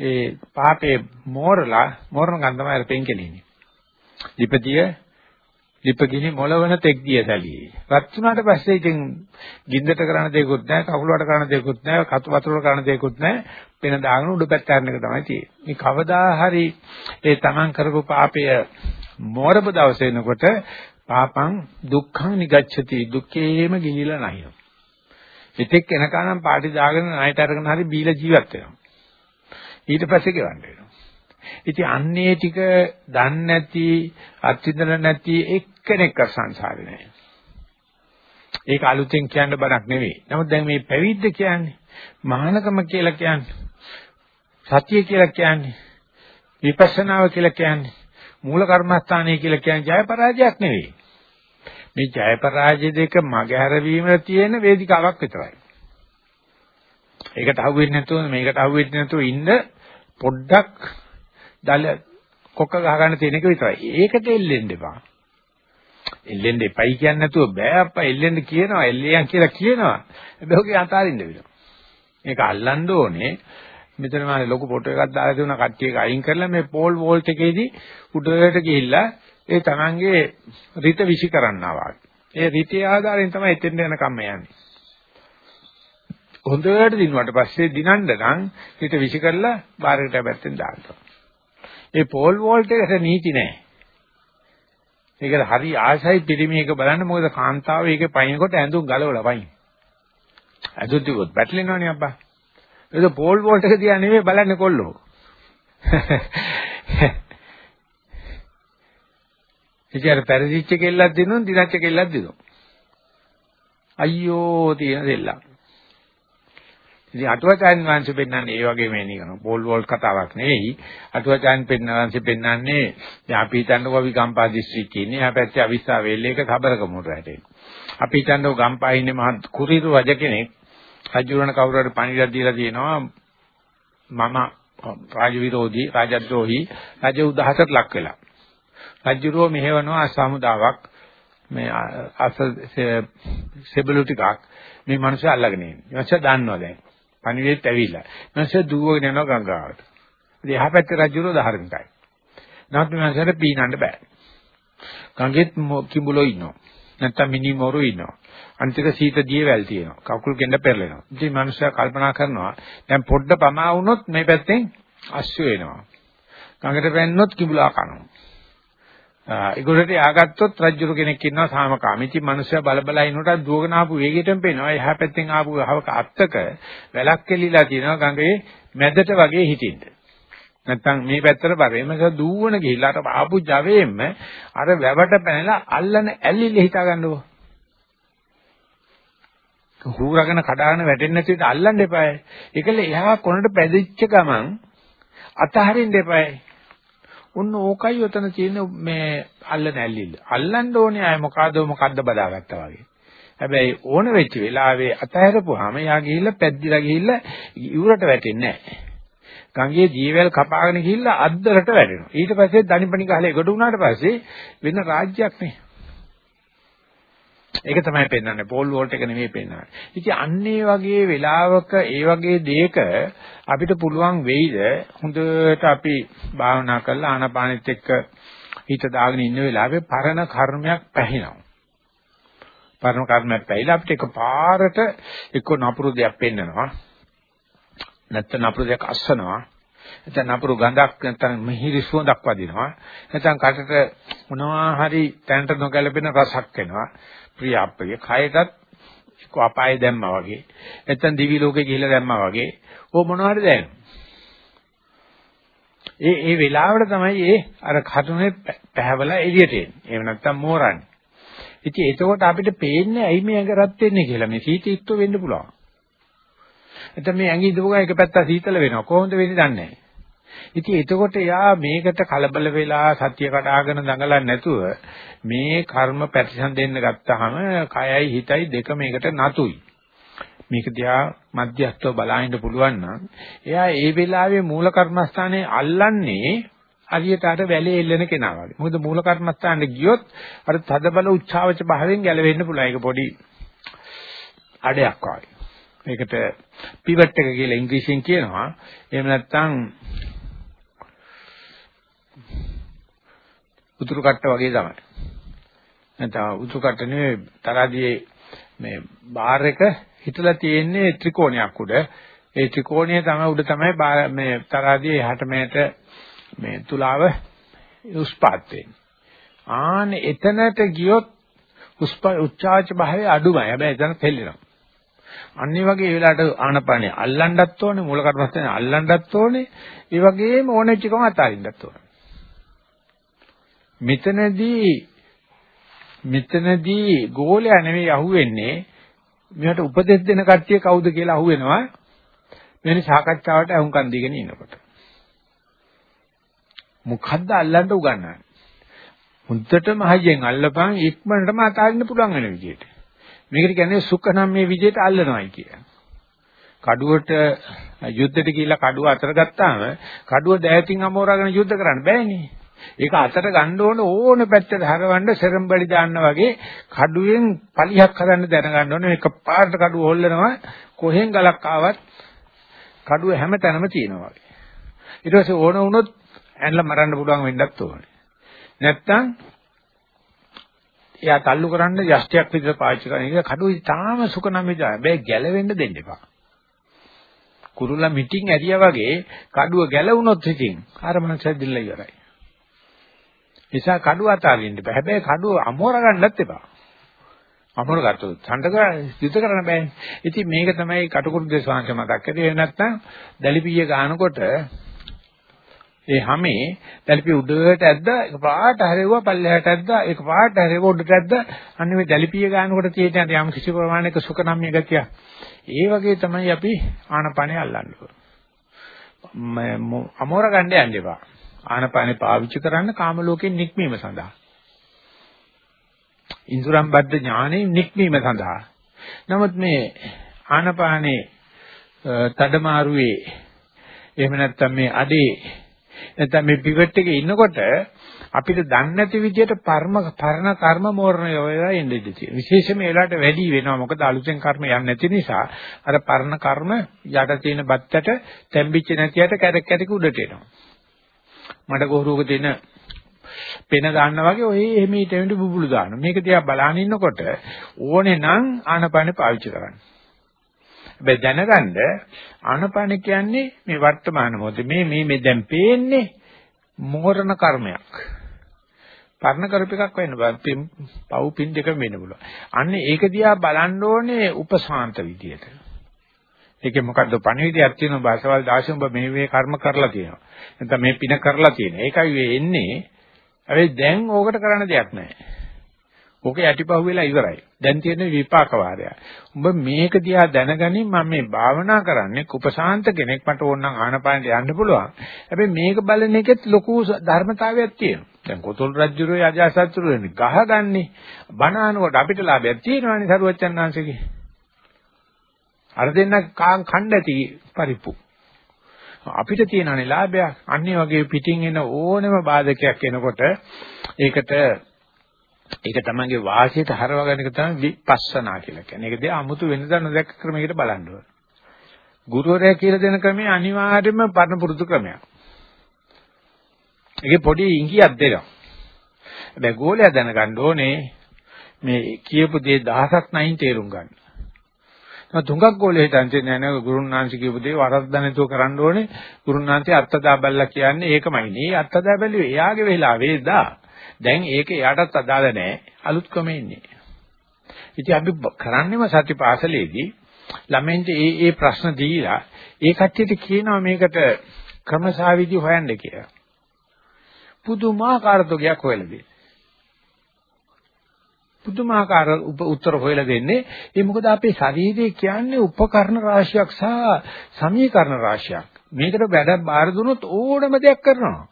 ඒ පාපේ මෝරලා මෝරන ගන්න තමයි පෙන්කෙලින්නේ දීපතිය දීපගිනි මොළවන තෙක් දිය සැලී. රත් වුණාට පස්සේ ඉතින් ගින්දට කරන දෙයක්වත් නැහැ කකුල වලට කරන දෙයක්වත් නැහැ කතු වතුර කරන දෙයක්වත් නැහැ. පෙන දාගෙන උඩ පැත්ත හරින එක තමයි තියෙන්නේ. මේ කවදා හරි ඒ Taman කරපු පාපය මෝරපු දවසේ එනකොට පාපං දුක්ඛං නිගච්ඡති දුක්ඛේම ගිනිලා නැහිනවා. මෙතෙක් එනකනම් පාටි දාගෙන ණයට අරගෙන හරි බීලා ජීවත් වෙනවා. ඊට පස්සේ ගෙවන්න වෙනවා. ඉතින් අන්නේ ටික දන්නේ නැති, අත්විඳලා නැති එක්කෙනෙක් සංසාරේ නැහැ. ඒක අලුතෙන් කියන්න බණක් නෙවෙයි. නමුත් දැන් මේ පැවිද්ද කියන්නේ මහානකම කියලා කියන්නේ සතිය කියලා කියන්නේ විපස්සනාව කියලා කියන්නේ මූල කර්මස්ථානය කියලා කියන්නේ ජය පරාජයක් නෙවෙයි. මේ ජය පරාජය දෙක මගහැරවීම තියෙන වේදිකාවක් විතරයි. ඒකට අහුවෙන්නේ නැතුව මේකට අහුවෙන්නේ නැතුව ඉන්න පොඩ්ඩක් දල කොක්ක ගහ ගන්න තියෙන එක විතරයි. ඒකට එල්ලෙන්න එපා. එල්ලෙන්න එපයි කියන්නේ නැතුව බෑ අප්පා එල්ලෙන්න කියනවා එල්ලියන් කියලා කියනවා. හැබැයි ඔගේ අතාරින්න වෙනවා. මේක අල්ලන්න ඕනේ. මෙතන මම ලොකු ෆොටෝ එකක් දාලා තියුණා කට්ටිය එක අයින් කරලා මේ පෝල් වෝල්ට් එකේදී උඩට ගිහිල්ලා ඒ තමන්ගේ රිත විසි කරන්නා වාගේ. ඒ රිතේ ආධාරයෙන් තමයි එතෙන්ට යන කම්ම යන්නේ. හොඳට දිනුවාට පස්සේ දිනන්න නම් රිත විසි කරලා බාරකට පැත්තෙන් දාන්න. ඒ පෝල් වෝල්ට් එකට නීති නැහැ. ඒකට හරි ආශයි පිරිමි එක බලන්න මොකද කාන්තාව ඒකේ පයින්කොට ඇඳුම් ගලවලා පයින්. ඇඳුම් තිබුත් පැටලෙනවනේ අබ්බා. ඒක පෝල් වෝල්ට් එක තියා නෙමෙයි බලන්නේ කොල්ලෝ. ඉතින් අර පෙරදිච්ච කෙල්ලක් දිනුන දිනච්ච කෙල්ලක් දිනුන. අයියෝ තියෙන දෙල්ලක්. ඉතින් අටුවචාන් වංශ පෙන්නන්නේ ඒ වගේ මේ නිකන් පෝල් වෝල්ට් කතාවක් නෙවෙයි. අටුවචාන් පෙන්නවංශ පෙන්නන්නේ දැන් අපි හිතන්නකෝ අපි ගම්පා දිස්ත්‍රික්කේ ඉන්නේ. ආ පැත්තේ අවිස්සා වේල්ලේක කබරකමුට රැටේ. අපි හිතන්නකෝ ගම්පා ඉන්නේ මහ කුරිරු රජ කෙනෙක්. රජුරණ කවුරු හරි පණිවිඩයක් දීලා තියෙනවා මම රාජ විරෝධී රාජද්‍රෝහි රජ උදහසට ලක් වෙලා. රජුරෝ මෙහෙවනවා සමුදාවක් මේ අස සෙබළු ටිකක් මේ මිනිස්සු අල්ලගෙන ඉන්නේ. මිනිස්සු දන්නවා දැන්. පණිවිඩෙත් ඇවිල්ලා. මිනිස්සු දුවගෙන යනවා ගංගාවට. ඉතින් එහා පැත්තේ රජුරෝ ධාර්මිකයි. නමුත් මිනිස්සුන්ට පීනන්න බෑ. ගඟෙත් කිඹුලෝ ඉන්නවා. නැත්තම් මිනි මොරු ඉන්නවා. අන්තික සීත දියවැල් තියෙනවා. කකුල් ගෙන්න පෙරලෙනවා. ඉතින් මිනිස්සයා කල්පනා කරනවා දැන් පොඩ්ඩ පමා වුණොත් මේ පැත්තෙන් අස්සු වෙනවා. ගඟට පැන්නොත් කිඹුලා කනවා. ඒගොල්ලට යාගත්තොත් රජුරු කෙනෙක් ඉන්නවා සාමකාමී. ඉතින් මිනිස්සයා බල බල ඉන්නකොට දුවගෙන ආපු වේගයටම පේනවා. එහා පැත්තෙන් ආපු හවක අත්තක වැලක් කෙලිලා තියෙනවා ගඟේ මැදට වගේ හිටින්න. නැත්තම් මේ පැත්තට බරෙමස දුවන ගිහිල්ලා අර ආපු ජවයෙන්ම අර වැවට පැනලා අල්ලන ඇල්ලිලි හිතා ගන්නකො. හූරගෙන කඩාගෙන වැටෙන්නේ නැති විදිහට අල්ලන්න එපායි. ඒකල එහා කොනට පැදිච්ච ගමන් අතහරින්න එපායි. උන්න ඕකයි උතන තියෙන මේ අල්ලන ඇල්ලිල්ල. අල්ලන්න ඕනේ අය මොකಾದ මොකද්ද බදාගත්තා වගේ. හැබැයි ඕන වෙච්ච වෙලාවේ අතහැරපුවාම යා ගිහිල්ලා පැද්දිලා ගිහිල්ලා ඉවුරට වැටෙන්නේ නැහැ. ගංගේ ජීවල් කපාගෙන ගිහිල්ලා අද්දරට වැටෙනවා. ඊට පස්සේ දනිපණි ගහලා එගොඩ වුණාට පස්සේ වෙන රාජ්‍යයක් නේ. ඒක තමයි පෙන්වන්නේ. පෝල් වෝල්ට් එක නෙමෙයි පෙන්වන්නේ. ඉතින් අන්නේ වගේ වෙලාවක ඒ වගේ දෙයක අපිට පුළුවන් වෙයිද හොඳට අපි භාවනා කරලා ආනාපානෙත් එක්ක හිත දාගෙන ඉන්න වෙලාවේ පරණ කර්මයක් පැහැිනවා. පරණ කර්මයක් පැහිලා අපිට එකපාරට එක්ක නපුරු දෙයක් පෙන්නනවා. නැත්නම් නපුරු දෙයක් අස්සනවා. නැත්නම් නපුරු ගඳක් නැත්නම් මිහිරි සුවඳක් වදිනවා. නැත්නම් කටට මොනවා හරි තැනට නොගැලපෙන රසක් එනවා. ප්‍රිය අප්පගේ කයටත් එක්ක අපාය දැම්මා වගේ නැත්නම් දිවි ලෝකේ ගිහිල්ලා දැම්මා වගේ ඕ මොනවද දැනෙන්නේ ඒ ඒ වෙලාවට තමයි ඒ අර කටුනේ පැහැවලා එළියට එන්නේ. එහෙම නැත්නම් මෝරන්නේ. ඉතින් එතකොට අපිට පේන්නේ ඇයි මේ ඇඟ රත් වෙන්නේ කියලා. මේ සීතීත්ව වෙන්න පුළුවන්. නැත්නම් මේ ඇඟි ඉදපු ගා එක පැත්ත සීතල වෙනවා. කොහොමද වෙන්නේ දන්නේ නැහැ. ඉතින් එතකොට යා මේකට කලබල වෙලා සත්‍ය කඩාගෙන දඟලන්නේ නැතුව මේ කර්ම ප්‍රතිසන්දෙන්න ගත්තාම කයයි හිතයි දෙක මේකට නතුයි. මේක දිහා මධ්‍යස්තව බලහින්න පුළුවන් නම් එයා ඒ වෙලාවේ මූල කර්මස්ථානේ අල්ලන්නේ හරියට අර වැලේ එල්ලෙන කෙනා වගේ. මොකද මූල කර්මස්ථානට ගියොත් අර තද බල උච්චාවච භාවයෙන් ගැලවෙන්න පුළුවන්. ඒක පොඩි අඩයක් වගේ. මේකට පිවට් එක කියලා ඉංග්‍රීසියෙන් කියනවා. එහෙම නැත්නම් උතුරු කට්ට වගේ තමයි. නැත්නම් උතුරු කට්ට නෙවෙයි තරාදියේ මේ බාර් එක හිටලා තියෙන්නේ ත්‍රිකෝණයක් උඩ. ඒ ත්‍රිකෝණය තමයි උඩ තමයි මේ තරාදියේ එහාට මෙහාට මේ තුලාව උස්පාත් වෙන්නේ. ආනේ එතනට ගියොත් උස්පා උච්චාච භාවය අඩුමයි. හැබැයි එතන තෙල්ලෙනවා. අන්න ඒ වගේ වෙලාවට ආනපානේ අල්ලන්නත් ඕනේ මූල කර්මස්ථානේ අල්ලන්නත් ඕනේ. ඒ වගේම ඕනෙච්චකම අතාරින්නත් ඕනේ. මෙතනදී මෙතනදී ගෝලයා නෙවෙයි අහුවෙන්නේ මෙයාට උපදෙස් දෙන කට්ටිය කවුද කියලා අහුවෙනවා. මෙන්න සාකච්ඡාවට අහුම්කන් දීගෙන ඉනකොට. මොකද්ද අල්ලන්න උගන්නන්නේ හුද්දටම හයියෙන් අල්ලපන් ඉක්මනටම අතාරින්න පුළුවන් වෙන විදිහට මේකට කියන්නේ සුඛ නම් මේ විදිහට අල්ලනවායි කිය. කඩුවට යුද්ධෙට ගිහිල්ලා කඩුව අතර ගත්තාම කඩුව දැයතින් අමෝරාගෙන යුද්ධ කරන්න බෑනේ. ඒක අතට ගන්න ඕන ඕන පැත්තට හරවන්න සෙරම්බලි දාන්න වගේ කඩුවෙන් පලියක් හදන්න දැනගන්න ඕනේ. මේක පාට කඩුව හොල්ලනවා කොහෙන් ගලක් ආවත් කඩුව හැම තැනම තියෙනවා වගේ. ඊට පස්සේ ඕන වුණොත් ඇනලා මරන්න පුළුවන් වෙන්නත් ඕනේ. නැත්තම් එයා තල්ලු කරන්න යෂ්ටියක් විදිහට පාවිච්චි කරන එක කඩුවේ තාම සුඛ නම් විදිහ. හැබැයි ගැලවෙන්න දෙන්න එපා. කුරුල්ලා මිටින් ඇරියා වගේ කඩුව ගැලවුනොත් ඉතින් අර මනස දිල්ල ඉවරයි. නිසා කඩුව අතාරින්න බෑ. හැබැයි කඩුව අමෝර ගන්නත් එපා. අමෝර ගත්තොත් ඡණ්ඩක යුද්ධ කරන්න බෑනේ. ඉතින් මේක තමයි කටුකුරු දේශාංශ මතක් කරේ. නැත්නම් දැලිපිය ගන්නකොට ඒ හැමේ දැලිපිය උඩට ඇද්ද එක පාට හැරෙවුවා පල්ලෙහාට ඇද්ද එක පාට හැරෙවුවා උඩට ඇද්ද අන්න මේ දැලිපිය ගන්නකොට තියෙන යම් කිසි ප්‍රමාණයක සුඛ නම්ය ගතිය. ඒ වගේ තමයි අපි ආනපනේ අල්ලන්නේ. අමෝර ගන්න යන්න එපා. ආනපනේ පාවිච්චි කරන්න කාම ලෝකෙන් නික්මීම සඳහා. ඉන්ද්‍රම් බද්ධ ඥානෙ නික්මීම සඳහා. නමුත් මේ ආනපානේ තඩමාරුවේ එහෙම නැත්නම් මේ අඩේ නැත්නම් මේ පිවට් එකේ ඉන්නකොට අපිට දන්නේ නැති විදිහට පර්ම පරණ කර්ම මෝරණ වේවා එන්නේ ඉතියි. විශේෂයෙන්ම ඒ වෙලාවට වැඩි වෙනවා. මොකද අලුතෙන් කර්ම යන්නේ නැති නිසා අර පරණ කර්ම යට තියෙන බත්තට තැම්බිච්ච නැතියට කැරක් කැටක උඩට එනවා. මඩ ගොහරුවක තියෙන පෙන දාන්න වගේ ඔය එහෙම ඊටෙන්ට බුබුලු දානවා. මේක දිහා බලන ඉන්නකොට ඕනේ නම් ආනපානෙ පාවිච්චි කරන්න. හැබැයි දැනගන්න ආනපාන කියන්නේ මේ වර්තමාන මොහොතේ මේ මේ මේ දැන් පේන්නේ මෝරණ කර්මයක්. පරණ කරප එකක් වෙන්න බෑ. පව් පින් දෙක වෙන්න පුළුවන්. අන්න ඒක දිහා බලන්න ඕනේ උපසාන්ත විදියට. ඒකේ මොකද්ද පණිවිඩයක් තියෙනවා බාසවල් දාශුඹ මේ මේ කර්ම කරලා තියෙනවා. නැත්නම් මේ පින කරලා තියෙනවා. ඒකයි වෙන්නේ. හැබැයි දැන් ඕකට කරන්න දෙයක් නැහැ. ඕක යටිපහුවෙලා ඉවරයි. දැන් තියෙන විපාක වාරය. උඹ මේක දිහා දැනගනින් මම මේ භාවනා කරන්නේ කුපසාන්ත කෙනෙක් මට ඕනනම් ආනපානට යන්න පුළුවන්. හැබැයි මේක බලන එකෙත් ලොකු ධර්මතාවයක් තියෙනවා. දැන් කොතොල් රජුරෝ යජාසත්තුරු වෙන්නේ ගහගන්නේ බණානකොට අපිට ලාභයක් තියෙනවානේ සරුවච්චන්හන්සේගේ. අර දෙන්න කාන් ඛණ්ඩ ඇති පරිප්පු. අපිට තියෙනනේ ලාභයක්. අන්නේ වගේ පිටින් එන ඕනම බාධකයක් එනකොට ඒකට ඒක තමයිගේ වාසියට හරවා ගන්න එක තමයි විපස්සනා කියලා කියන්නේ. ඒකදී 아무තු වෙනදා නොදැක්ක ක්‍රමයකට බලන්න ඕන. ගුරුවරයා කියලා දෙන ක්‍රමය අනිවාර්යයෙන්ම පරණ පුරුදු ක්‍රමයක්. ඒකේ පොඩි ඉඟියක් දෙනවා. හැබැයි ගෝලයා දැනගන්න ඕනේ මේ කියපු දේ දහසක් නැයින් තේරුම් ගන්න. නමුත් තුඟක් ගෝලේ හිතන්නේ නෑ නේද ගුරුන්නාන්සේ කියපු දේ වරද්දා නැතුව කරන්න ඕනේ. ගුරුන්නාන්සේ අත්තදා බැලලා කියන්නේ ඒකමයි නේ. අත්තදා බැලුවේ එයාගේ වෙලාවේ දා. දැන් ඒක එයාටත් අදාළ නැහැ. අලුත් ක්‍රමෙ ඉන්නේ. ඉතින් අපි කරන්නේම සතිපාසලේදී ළමෙන්ට ඒ ඒ ප්‍රශ්න දීලා ඒ කට්ටියට කියනවා මේකට ක්‍රමසාවිදි හොයන්න කියලා. පුදුමාකාර තෝගයක් හොයලා දෙන්නේ. පුදුමාකාර උත්තර හොයලා දෙන්නේ. ඒ මොකද අපේ ශරීරය කියන්නේ උපකරණ රාශියක් සහ සමීකරණ රාශියක්. මේකට වැඩ බාර දුනොත් ඕනම දෙයක් කරනවා.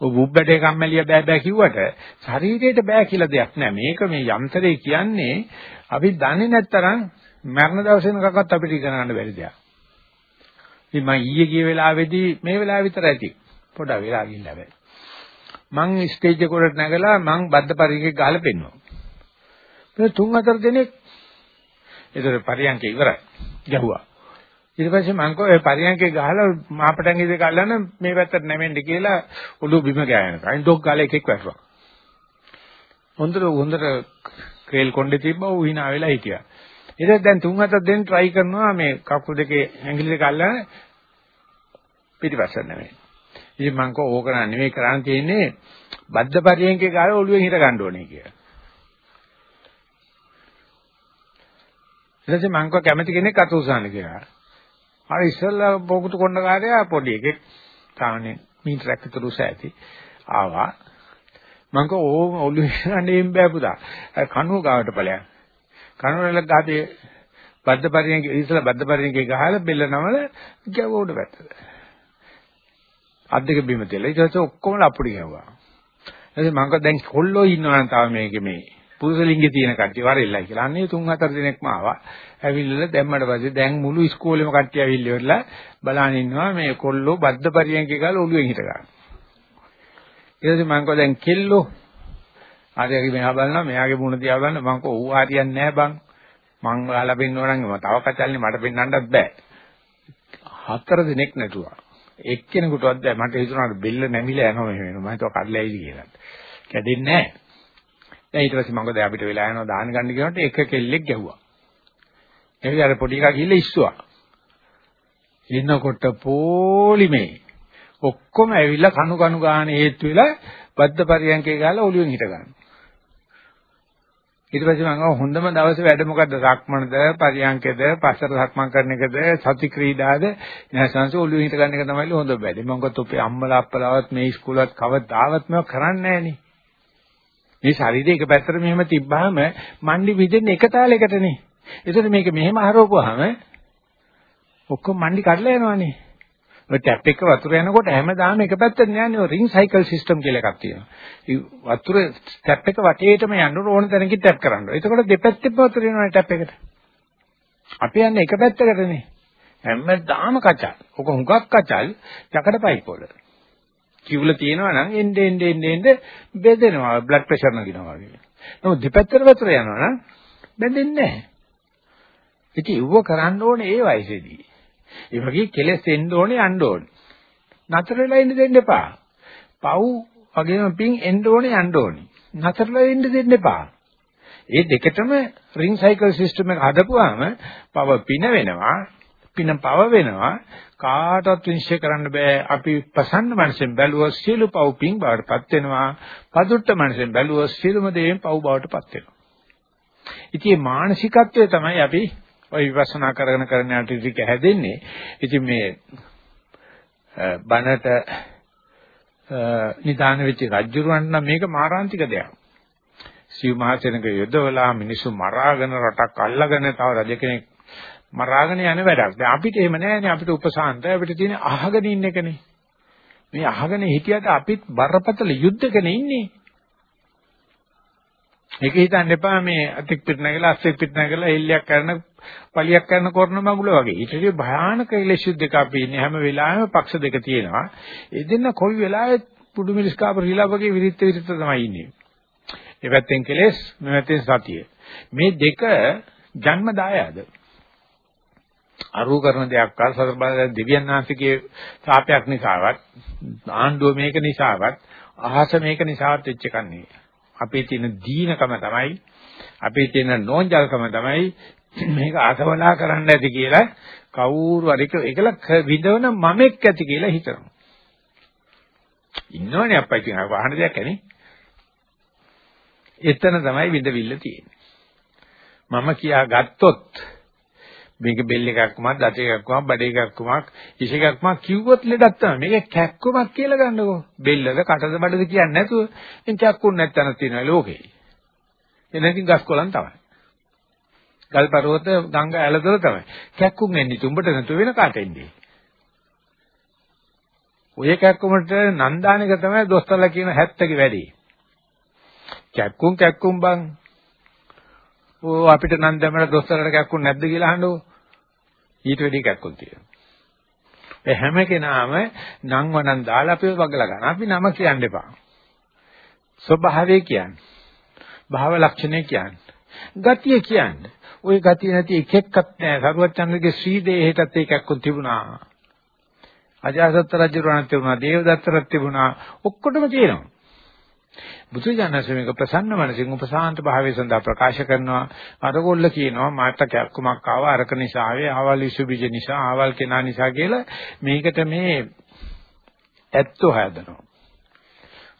ඔය බුබ්බඩේ කම්මැලිය බෑ බෑ කිව්වට ශරීරයට බෑ කියලා දෙයක් නෑ. මේක මේ යන්ත්‍රය කියන්නේ අපි දන්නේ නැත්තරම් මරණ දවසේ නකක්වත් අපිට ඉගෙන ගන්න බැරි දෙයක්. ඉතින් මම ඊයේ ගිය වෙලාවේදී මේ වෙලාව විතර ඇති. පොඩක් වෙලා ගිහින් හැබැයි. මං ස්ටේජ් එකට නැගලා මං බද්ද පරිගයක් ගහලා පෙන්නුවා. මේ තුන් හතර දෙනෙක් ඒතර පරියන්ක ඉවරයි. ගැහුවා. ඊට පස්සේ මං කෝ ඒ පරියන්කේ ගහලා මාපටන් ඉදේ ගල්ලන මේ පැත්තට නැමෙන්න කියලා ඔළුව බිම ගෑනකම්. අයින් ඩොග් ගාලා එකෙක් වැටුණා. හොඳට හොඳට ක්‍රේල් කොණ්ඩේ තිබ්බා ඌ hina වෙලා හිටියා. ඊට දැන් තුන් හතක් දෙන්න try කරනවා මේ කකුල් දෙකේ ඇඟිලි දෙක අල්ලන පිටිපස්සට නැමෙන්න. ඉතින් මං කෝ ඕක නෙමෙයි කරන්න තියෙන්නේ බද්ද පරියන්කේ ගාලා ඔළුවෙන් හිට ගන්න ඕනේ කියලා. ඊට පස්සේ මං කැමති කෙනෙක් අත උසන්න කියලා. අර ඉස්සෙල්ලා පොකුතු කොණ්ඩ කාර්යය පොඩි එකෙක් තානේ මීටරයක් විතර උස ඇති ආවා. මං කෝ ඕ ඔළුවේ යන්නේම් බෑ පුතා. කණුව ගාවට ඵලයන්. කණුව වල ගාතේ බද්ද පරිණගේ ඉස්සලා බද්ද පරිණගේ ගහලා බෙල්ල නමල ගැව උඩ පැත්තට. අත් දෙක බිම තියලා ඊට පස්සේ ඔක්කොම අපුඩි ගැව්වා. ඊට මං කෝ දැන් කොල්ලෝ ඉන්නවා නම් තාම මේකේ මේ පුරුෂලිංගේ තියෙන කට්ටිය වරෙල්ලයි කියලා. අන්නේ තුන් හතර දිනක්ම ආවා. ඇවිල්ලා දැම්මට පස්සේ දැන් මුළු ඉස්කෝලේම කට්ටිය ඇවිල්ලා ඉවරලා බලන් ඉන්නවා මේ කොල්ලෝ බද්ද පරියන්කේ ගාලා ඔළුවෙන් හිට ගන්න. ඊට පස්සේ මං කෝ දැන් කෙල්ලෝ ආදියාගේ මෙහා බලනවා මෙයාගේ මුණ දිහා බලන මං කෝ ඌ හරියන්නේ නැහැ බං. මං ඔයාලා පෙන්නනවා නම් තව කචල්නේ මට පෙන්වන්නත් බෑ. හතර දිනක් නැතුවා. එක්කෙනෙකුටවත් බෑ මට හිතුණා බෙල්ල නැමිලා යනවා මෙහෙම වෙනවා. මම හිතුවා කඩලා ඇවිදි කියලා. කැඩෙන්නේ නැහැ. දැන් ඊට පස්සේ මම අපිට වෙලා යනවා දාන ගන්න කියනකොට එක කෙල්ලෙක් ගැහුවා. එහේ අර පොඩි එකා ගිහිල්ලා ඉස්සුවා. එනකොට පොලිමේ ඔක්කොම ඇවිල්ලා කණු කණු ගාන හේතු වෙලා බද්ද පරියන්කේ ගාලා ඔළුවෙන් හිට ගන්න. ඊට පස්සේ මම හොඳම දවසේ වැඩ මොකද්ද? සක්මණද, පරියන්කේද, පස්සට සක්මන් කරන එකද, සති ක්‍රීඩාද, නැසංශ ඔළුවෙන් හිට ගන්න එක තමයි හොඳ වැඩ. මම ගත්ත ඔපේ අම්මලා අප්පලාවත් මේ ඉස්කෝලවත් කවදාවත් මේක කරන්නේ නැහනේ. මේ ශරීරය එක පැත්තට මෙහෙම තිබ්බාම මණ්ඩි විදෙන්නේ එක තාලයකටනේ. ඒතකොට මේක මෙහෙම හරවපුවාම ඔක්කොම මණ්ඩි කඩලා යනවානේ. ඔය ටැප් එක වතුර යනකොට හැමදාම එක පැත්තට යන්නේ ඔය රින් සයිකල් සිස්ටම් කියලා එකක් තියෙනවා. වතුර ටැප් එක වටේටම යන්න ඕන තැනකින් ටැප් කරන්න. එතකොට දෙපැත්තෙම වතුර යනවානේ ටැප් එකට. අපි යන්නේ එක පැත්තකටනේ. හැමදාම කචල්. ඔක හුඟක් කචල් යකඩ පයිප් වල. කිව්ල තියෙනවා නම් එන්නේ එන්නේ එන්නේ බෙදෙනවා බ්ලඩ් ප්‍රෙෂර් නගිනවා වගේ. නමුත් දෙපැත්තට වතුර යනවා නම් බෙදෙන්නේ නැහැ. ඉතින් ඉවව කරන්න ඕනේ ඒ වයසේදී. ඒ වගේ කෙලෙස් එන්න ඕනේ යන්න ඕනේ. නතර වෙලා ඉන්න දෙන්න එපා. පව් වගේම පින් එන්න ඕනේ යන්න ඕනේ. නතරලා ඉන්න දෙන්න එපා. ඒ දෙකටම රින් සයිකල් සිස්ටම් එක හදපුවාම පව පින වෙනවා පින පව වෙනවා. කාටවත් විශ්ය කරන්න බෑ. අපි ප්‍රසන්න මනසෙන් බැලුවොත් සියලු පව් පිං බවටපත් වෙනවා. පදුට්ට මනසෙන් බැලුවොත් සියලුම දේෙන් පව් බවටපත් වෙනවා. ඉතින් මේ මානසිකත්වය තමයි අපි ওই විපස්සනා කරගෙන කරන යට ටික හැදෙන්නේ. ඉතින් මේ බණට නිදාන වෙච්ච රජුරවන්ට නම් මේක මාරාන්තික දෙයක්. සිව් මහසෙනක යොදවලා මිනිස්සු මරාගෙන රටක් අල්ලගෙන තව රජ කෙනෙක් මරාගෙන යන වැඩක්. දැන් අපිට එහෙම නෑනේ අපිට උපසාන්තය අපිට තියෙන අහගෙන ඉන්න එකනේ. මේ අහගෙන හිටියට අපිත් බරපතල යුද්ධකනේ ඉන්නේ. ඒක හිතන්න එපා මේ අතික් පිට නැගලා අස්සෙක් පිට නැගලා එල්ලයක් කරන පලියක් කරන කරන මගුල වගේ. ඊටදී භයානක ඉලෙස් යුද්ධක අපි ඉන්නේ හැම වෙලාවෙම පක්ෂ දෙක තියෙනවා. ඒ දෙන්න කොයි වෙලාවෙත් පුඩු මිරිස් කාප රිලා වගේ විරිත් විරිත් තමයි ඉන්නේ. ඒ පැත්තෙන් කෙලෙස් මේ පැත්තෙන් සතිය. මේ දෙක ජන්ම දායාද. අරුව කරන දෙයක් කල් සතර බල දෙවියන් වහන්සේගේ සාපයක් නිසාවත් ආණ්ඩුව මේක නිසාවත් අහස මේක නිසාවත් වෙච්ච එකක් නෙවෙයි. අපේ තියෙන දීනකම තමයි අපේ තියෙන නෝන්ජල්කම තමයි මේක අසවලා කරන්න ඇති කියලා කවුරු හරි ඒකල විඳවන මමෙක් ඇති කියලා හිතනවා. ඉන්නවනේ අප්පා ඉතින් වහන දෙයක් ඇනේ. එතන තමයි විඳවිල්ල තියෙන්නේ. මම කියා ගත්තොත් මේක බෙල් එකක්මත් දත එකක්මත් බඩ එකක්මත් ඉෂ එකක්මත් කිව්වොත් ලෙඩක් තමයි. මේක කැක්කමක් කියලා ගන්නකො. බෙල්ලද කටද බඩද කියන්නේ නැතුව. ඉතින් කැක්කුන් නැත්තන තියෙනවා ලෝකේ. එනකින් ගස් කොලන් තමයි. ගල් පර්වත ගංගා ඇලදොල තමයි. කැක්කුන් එන්නේ තුඹට නැතු වෙන කාට එන්නේ? ඔය කැක්කුමට නන්දානික තමයි දොස්තරලා කියන හැත්තගේ වැඩි. කැක්කුන් කැක්කුන් බං. ඕ අපිට නම් දැමර දොස්තරට කැක්කුන් නැද්ද කියලා අහන්නකෝ ඊට වැඩි කැක්කුම් තියෙනවා. ඒ හැම කෙනාම නම් වනම් දාලා අපිව වගලා ගන්න. අපි නම කියන්න එපා. ස්වභාවය කියන්නේ. භාව ලක්ෂණය කියන්නේ. ගතිය කියන්නේ. ওই ගතිය නැති එක එක්කත් නෑ. සරුවච්චන්ගේ ශ්‍රී දේහෙටත් ඒකක්කුම් තිබුණා. අජාසත් රජුරණත් තිබුණා. දේවදත්තරත් තිබුණා. ඔක්කොටම තියෙනවා. බුදුජානක මේක ප්‍රසන්න මනසින් උපසාන්ත භාවය සඳහා ප්‍රකාශ කරනවා. අරගොල්ල කියනවා මාත කැක්කමක් ආවා? අරක නිසා ආවේ ආවල් විසු බීජ නිසා ආවල් කෙනා නිසා කියලා මේකට මේ ඇත්තෝ හදනවා.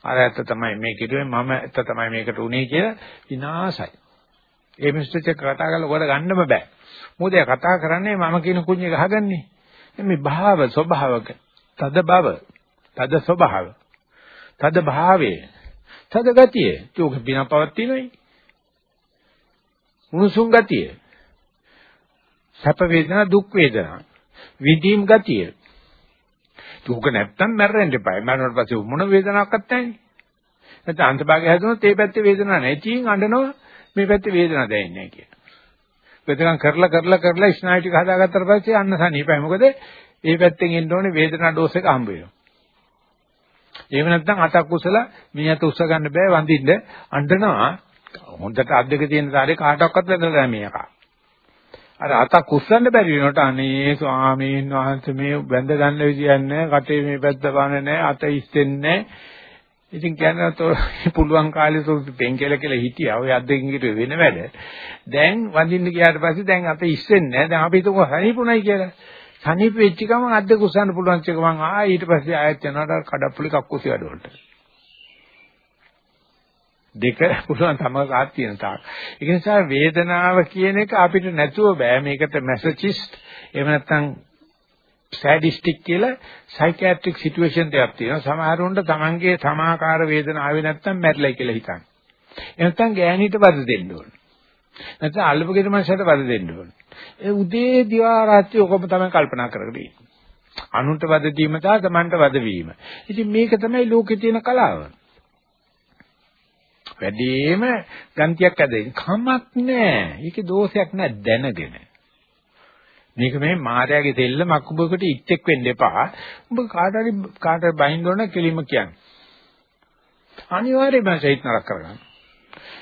අර ඇත්ත තමයි මේ කිව්වේ මම ඇත්ත තමයි මේකට උනේ කියලා විනාසයි. ඒ මිනිස්සුත් එක්ක කතා කරලා උඩ ගන්නම බෑ. මොකද එයා කතා කරන්නේ මම කියන කුණ්‍ය ගහගන්නේ. මේ භාව ස්වභාවක තද බව, තද ස්වභාව, තද භාවයේ, තද ගතිය. ඒක බිනා පවත්ිනොයි. උණුසුම් ගතිය. සැප වේදනා දුක් වේදනා විදීම් ගතිය. දුක නැත්තම් මැරෙන්න එපා. මැරුණාට පස්සේ මොන වේදනාවක්වත් නැහැ. නැත්නම් අන්තභාගය හැදුනොත් ඒ පැත්තේ වේදනාවක් නැහැ. ඉතින් අඬනවා මේ පැත්තේ වේදනාවක් දැනෙන්නේ නැහැ කියලා. වෙදකම් කරලා කරලා කරලා ස්නායු ටික හදාගත්තට පස්සේ අන්න සනීපයි. මොකද ඒ පැත්තෙන් එන්න ඕනේ වේදනා ඩෝස් එක හම්බ වෙනවා. එහෙම නැත්නම් අතක් උසලා මේ අත උස්ස ගන්න බෑ වඳින්න. අඬනවා. හොඳට අත් දෙක තියෙන තාරේ කාටවත් වැදලා නැහැ මේ එකා. අර අතක් උස්සන්න බැරි වෙනකොට අනේ ස්වාමීන් වහන්සේ මේ වැඳ ගන්න විදියක් නැහැ කටේ මේ පැත්ත බාන නැහැ අත ඉස්සෙන්නේ නැහැ. ඉතින් කියනවා තෝ පුළුවන් කාලේ තෝ පෙන්කෙල කියලා හිටියා. ඔය අද්දකින් හිටුවේ වෙන වැඩ. දැන් වඳින්න ගියාට පස්සේ දැන් අත ඉස්සෙන්නේ නැහැ. දැන් අපි හිතුවා සනීපුණයි කියලා. සනීප වෙච්ච ගමන් අද්දක උස්සන්න පුළුවන් චේක මං ආ ඊට පස්සේ ආයෙත් යනවා කඩප්පුලි කක්කුසි වැඩ වලට දෙක පුළුවන් තම සාත් තියෙන තාක්. ඒ නිසා වේදනාව කියන එක අපිට නැතුව බෑ මේකට මැසචිස්ට් එහෙම නැත්නම් සෑඩිස්ටික් කියලා සයිකියාට්‍රික් සිටුේෂන් දෙයක් තියෙනවා. සමහරුන්ට තමන්ගේ සමාකාර වේදනාව ආවේ නැත්නම් මැරිලා කියලා හිතන්නේ. එහෙනම් ගෑණිට වද දෙන්න ඕන. නැත්නම් අල්ලපු ගෙදර මනසට වද දෙන්න ඕන. ඒ උදේ දිවා රාත්‍රී ඔකම තමයි කල්පනා කරගෙන ඉන්නේ. අනුන්ට වද දීම සහ තමන්ට වද වීම. ඉතින් මේක තමයි ලෝකේ තියෙන කලාව. වැඩිම ගන්තියක් ඇදෙන්න කමක් නැහැ. ඒකේ දෝෂයක් නැහැ දැනගෙන. මේක මේ මායාවේ දෙල්ල මක්කුබකට ඉච්චෙක් වෙන්න එපා. උඹ කාට හරි කාට බහින්න ඕන කෙලිම කියන්නේ. අනිවාර්යයෙන්ම සහිත නරක කරගන්න.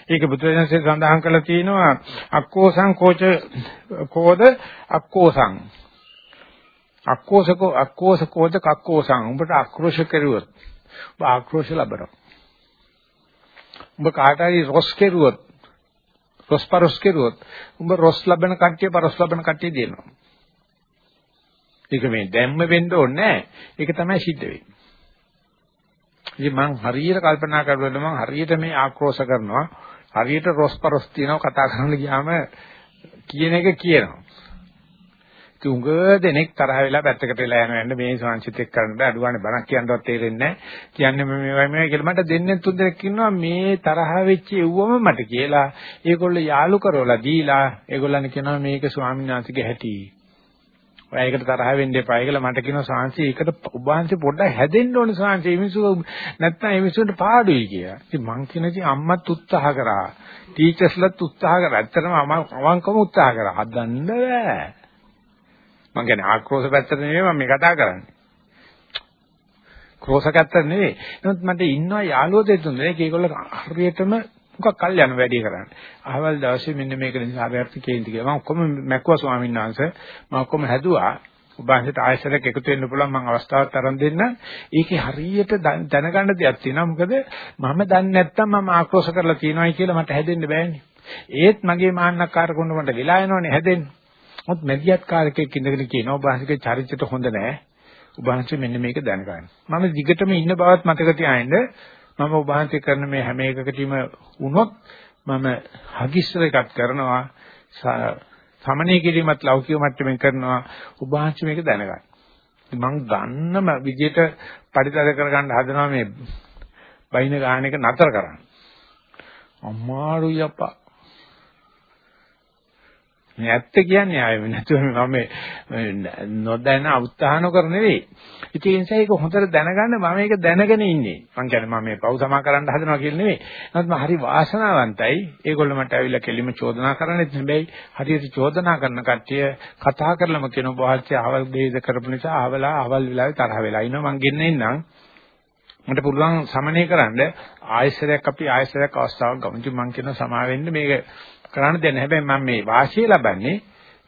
ඒක බුදුරජාණන්සේ සඳහන් කරලා තියෙනවා අක්කෝසං කෝච කෝද අක්කෝසං අක්කෝසකෝ අක්කෝස කෝද කක්කෝසං උඹට ආක්‍රෝෂ කරුවොත් ඔබ ආක්‍රෝෂ ලබනවා උඹ කාට හරි රොස් කෙරුවොත් රොස් පරොස් කෙරුවොත් උඹ රොස් ලබන කට්ටිය පරොස් ලබන කට්ටිය දෙනවා. ඒක මේ දැම්ම වෙන්න ඕනේ නැහැ. ඒක තමයි සිද්ධ වෙන්නේ. ඉතින් මං හරියට කල්පනා කරලා මං හරියට මේ ආක්‍රෝෂ කරනවා. හරියට රොස් පරොස් තියනවා කතා කරන්න ගියාම කියන එක කියනවා. තුඟ දෙනෙක් තරහ වෙලා පැත්තකට වෙලා යනවා මේ සංසිත එක්ක කරන්න බෑ. අඩුවානේ බණක් කියන්නවත් තේරෙන්නේ නැහැ කියන්නේ මේ මේවයි මේ කියලා මට දෙන්නේ තුන් දෙනෙක් ඉන්නවා. මේ තරහ වෙච්ච එව්වම මට කියලා. ඒගොල්ලෝ යාළු කරවලා දීලා ඒගොල්ලන් කියනවා මේක ස්වාමීන් වහන්සේගේ හැටි. ඔය ඒකට තරහ වෙන්න එපා කියලා මට කියනවා සාංශي ඒකට ඔබ වහන්සේ පොඩ්ඩක් හැදෙන්න ඕනේ සාංශي මේ මිනිස්සු නැත්තම් මේ මිනිස්සුන්ට පාඩුයි කියලා. ඉතින් මං කියන ඉතින් අම්මත් උත්සාහ කරා. ටීචර්ස්ලත් උත්සාහ කරා. ඇත්තටම අවංකවම උත්සාහ කරා. හදන්න බෑ. මම කියන්නේ ආක්‍රෝෂ පැත්තට නෙවෙයි මම මේ කතා කරන්නේ. ක්‍රෝෂ පැත්තට නෙවෙයි. නමුත් මට ඉන්නවා යාළුවෝ දෙතුන් දෙනෙක්. ඒගොල්ලෝ හරියටම මොකක් කල් යන වැඩි කරන්නේ. අහවල් දවසේ මෙන්න මේක නිසා හරියට කේන්ති කියලා. මම ඔක්කොම මැක්කුවා ස්වාමීන් වහන්සේ. මම ඔක්කොම හැදුවා. ඔබන්ට ආයසරයක් එකතු වෙන්න පුළුවන් මම අවස්ථාවක් තරම් දෙන්න. ඒකේ හරියට දැනගන්න දෙයක් තියෙනවා. මොකද මම දන්නේ නැත්තම් මම ආක්‍රෝෂ කරලා තියෙනවායි කියලා මට හැදෙන්න බෑනේ. ඒත් මගේ මාන්නක්කාරකම මට වෙලා යනවනේ හැදෙන්න. මොකද මැදිහත් කාර්කයක් ඉඳගෙන කියනවා ඔබ වහන්සේගේ චරිතයට හොඳ නැහැ. ඔබ වහන්සේ මෙන්න මේක දැනගන්න. මම දිගටම ඉන්න බවත් මතක තියාගන්න. මම ඔබ වහන්සේ කරන මේ හැම එකකදීම වුණොත් මම හදිස්සර එකක් කරනවා. සමනය කිරීමත් ලෞකික මට්ටමින් කරනවා. ඔබ වහන්සේ මේක දැනගන්න. මම ගන්නම විදියට පරිතද කරගන්න හදනවා මේ බයින ගාන එක නතර කරන්න. අමාරුයි අප්පා. මේ ඇත්ත කියන්නේ ආයෙ නැතුව මම නොදැන උත්සාහ නොකර නෙවෙයි. ඉතින් ඒ නිසා ඒක හොඳට දැනගන්න මම මේක දැනගෙන ඉන්නේ. මං කියන්නේ මම මේ පව් සමා කරන්න හදනවා කියලා නෙවෙයි. නමුත් මම හරි වාසනාවන්තයි. ඒගොල්ලෝ මට ඇවිල්ලා කෙලිම චෝදනා කරන්නේ හැබැයි හරියට චෝදනා කරන කට්ටිය කතා කරලම කියන බොහච්චි අවල් දෙයද කරපු නිසා අවලා අවල් වෙලාවේ තරහ වෙලා ඉනවා මං ගෙන්නේ නම් මට පුළුවන් සමනය කරන්න ආයසරයක් අපි ආයසරයක් අවස්ථාවක් ගමු. ඉතින් මං කියන සමාවෙන්න මේක කරන්න දෙන්න. හැබැයි මම මේ වාසිය ලබන්නේ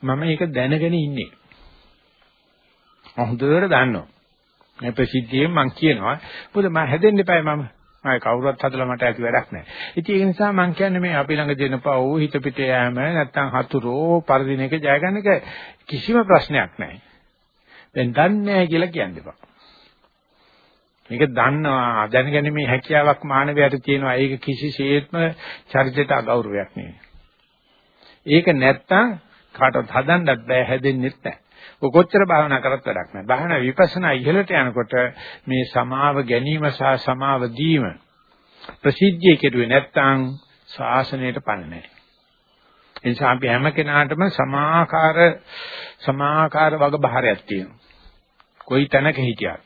මම ඒක දැනගෙන ඉන්නේ. මම හොඳට දන්නවා. මේ ප්‍රසිද්ධියෙන් මම කියනවා. මොකද මම හැදෙන්න එපායි මම. ආයි කවුරුත් හදලා මට ඇති වැඩක් නැහැ. ඉතින් ඒ නිසා මම කියන්නේ මේ අපි ළඟ දෙන පව් හිත පිට යෑම නැත්තම් හතුරෝ පරදින එක ජය ගන්න එක කිසිම ප්‍රශ්නයක් නැහැ. දැන් දන්නේ නැහැ කියලා කියන්න එපා. මේක දන්නවා දැනගැනීමේ හැකියාවක් මානවයාට තියෙනවා ඒක කිසිසේත්ම චරිතයට අගෞරවයක් නෙවෙයි ඒක නැත්තම් කාටවත් හදන්නත් බෑ හැදෙන්නෙත් නැහැ. ඔය කොච්චර භාවනා කරත් වැඩක් නැහැ. භාවනා විපස්සනා ඉහළට යනකොට මේ සමාව ගැනීම සහ සමාව දීම ප්‍රසිද්ධිය කෙරුවේ නැත්තම් ශාසනයට පණ නැහැ. ඒ නිසා අපි හැම කෙනාටම සමාකාර සමාකාර වග බහරයක් තියෙනවා. කොයි තැනක හිටියත්.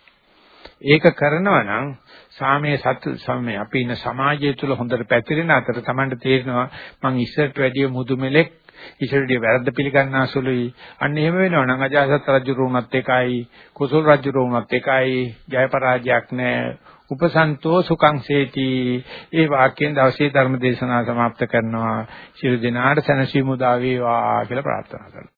ඒක කරනවා නම් සාමයේ සත් සමය අපි ඉන්න සමාජය තුල හොඳට පැතිරෙන අතර Tamanට තේරෙනවා මං ඉස්සරට වැඩිය මුදුමෙලෙක් ඉස්සරට වැරද්ද පිළිගන්නාසුලුයි අන්න එහෙම වෙනවා නම් අජාසත් රජු රුණත් එකයි කුසල රජු රුණත් එකයි ජය පරාජයක් නැහැ උපසන්තෝ සුඛං සේති ඒ වාක්‍යයෙන් දවසේ ධර්ම දේශනාව સમાપ્ત කරනවා ශිරු දිනාට සනසීමු දා වේවා කියලා ප්‍රාර්ථනා කරනවා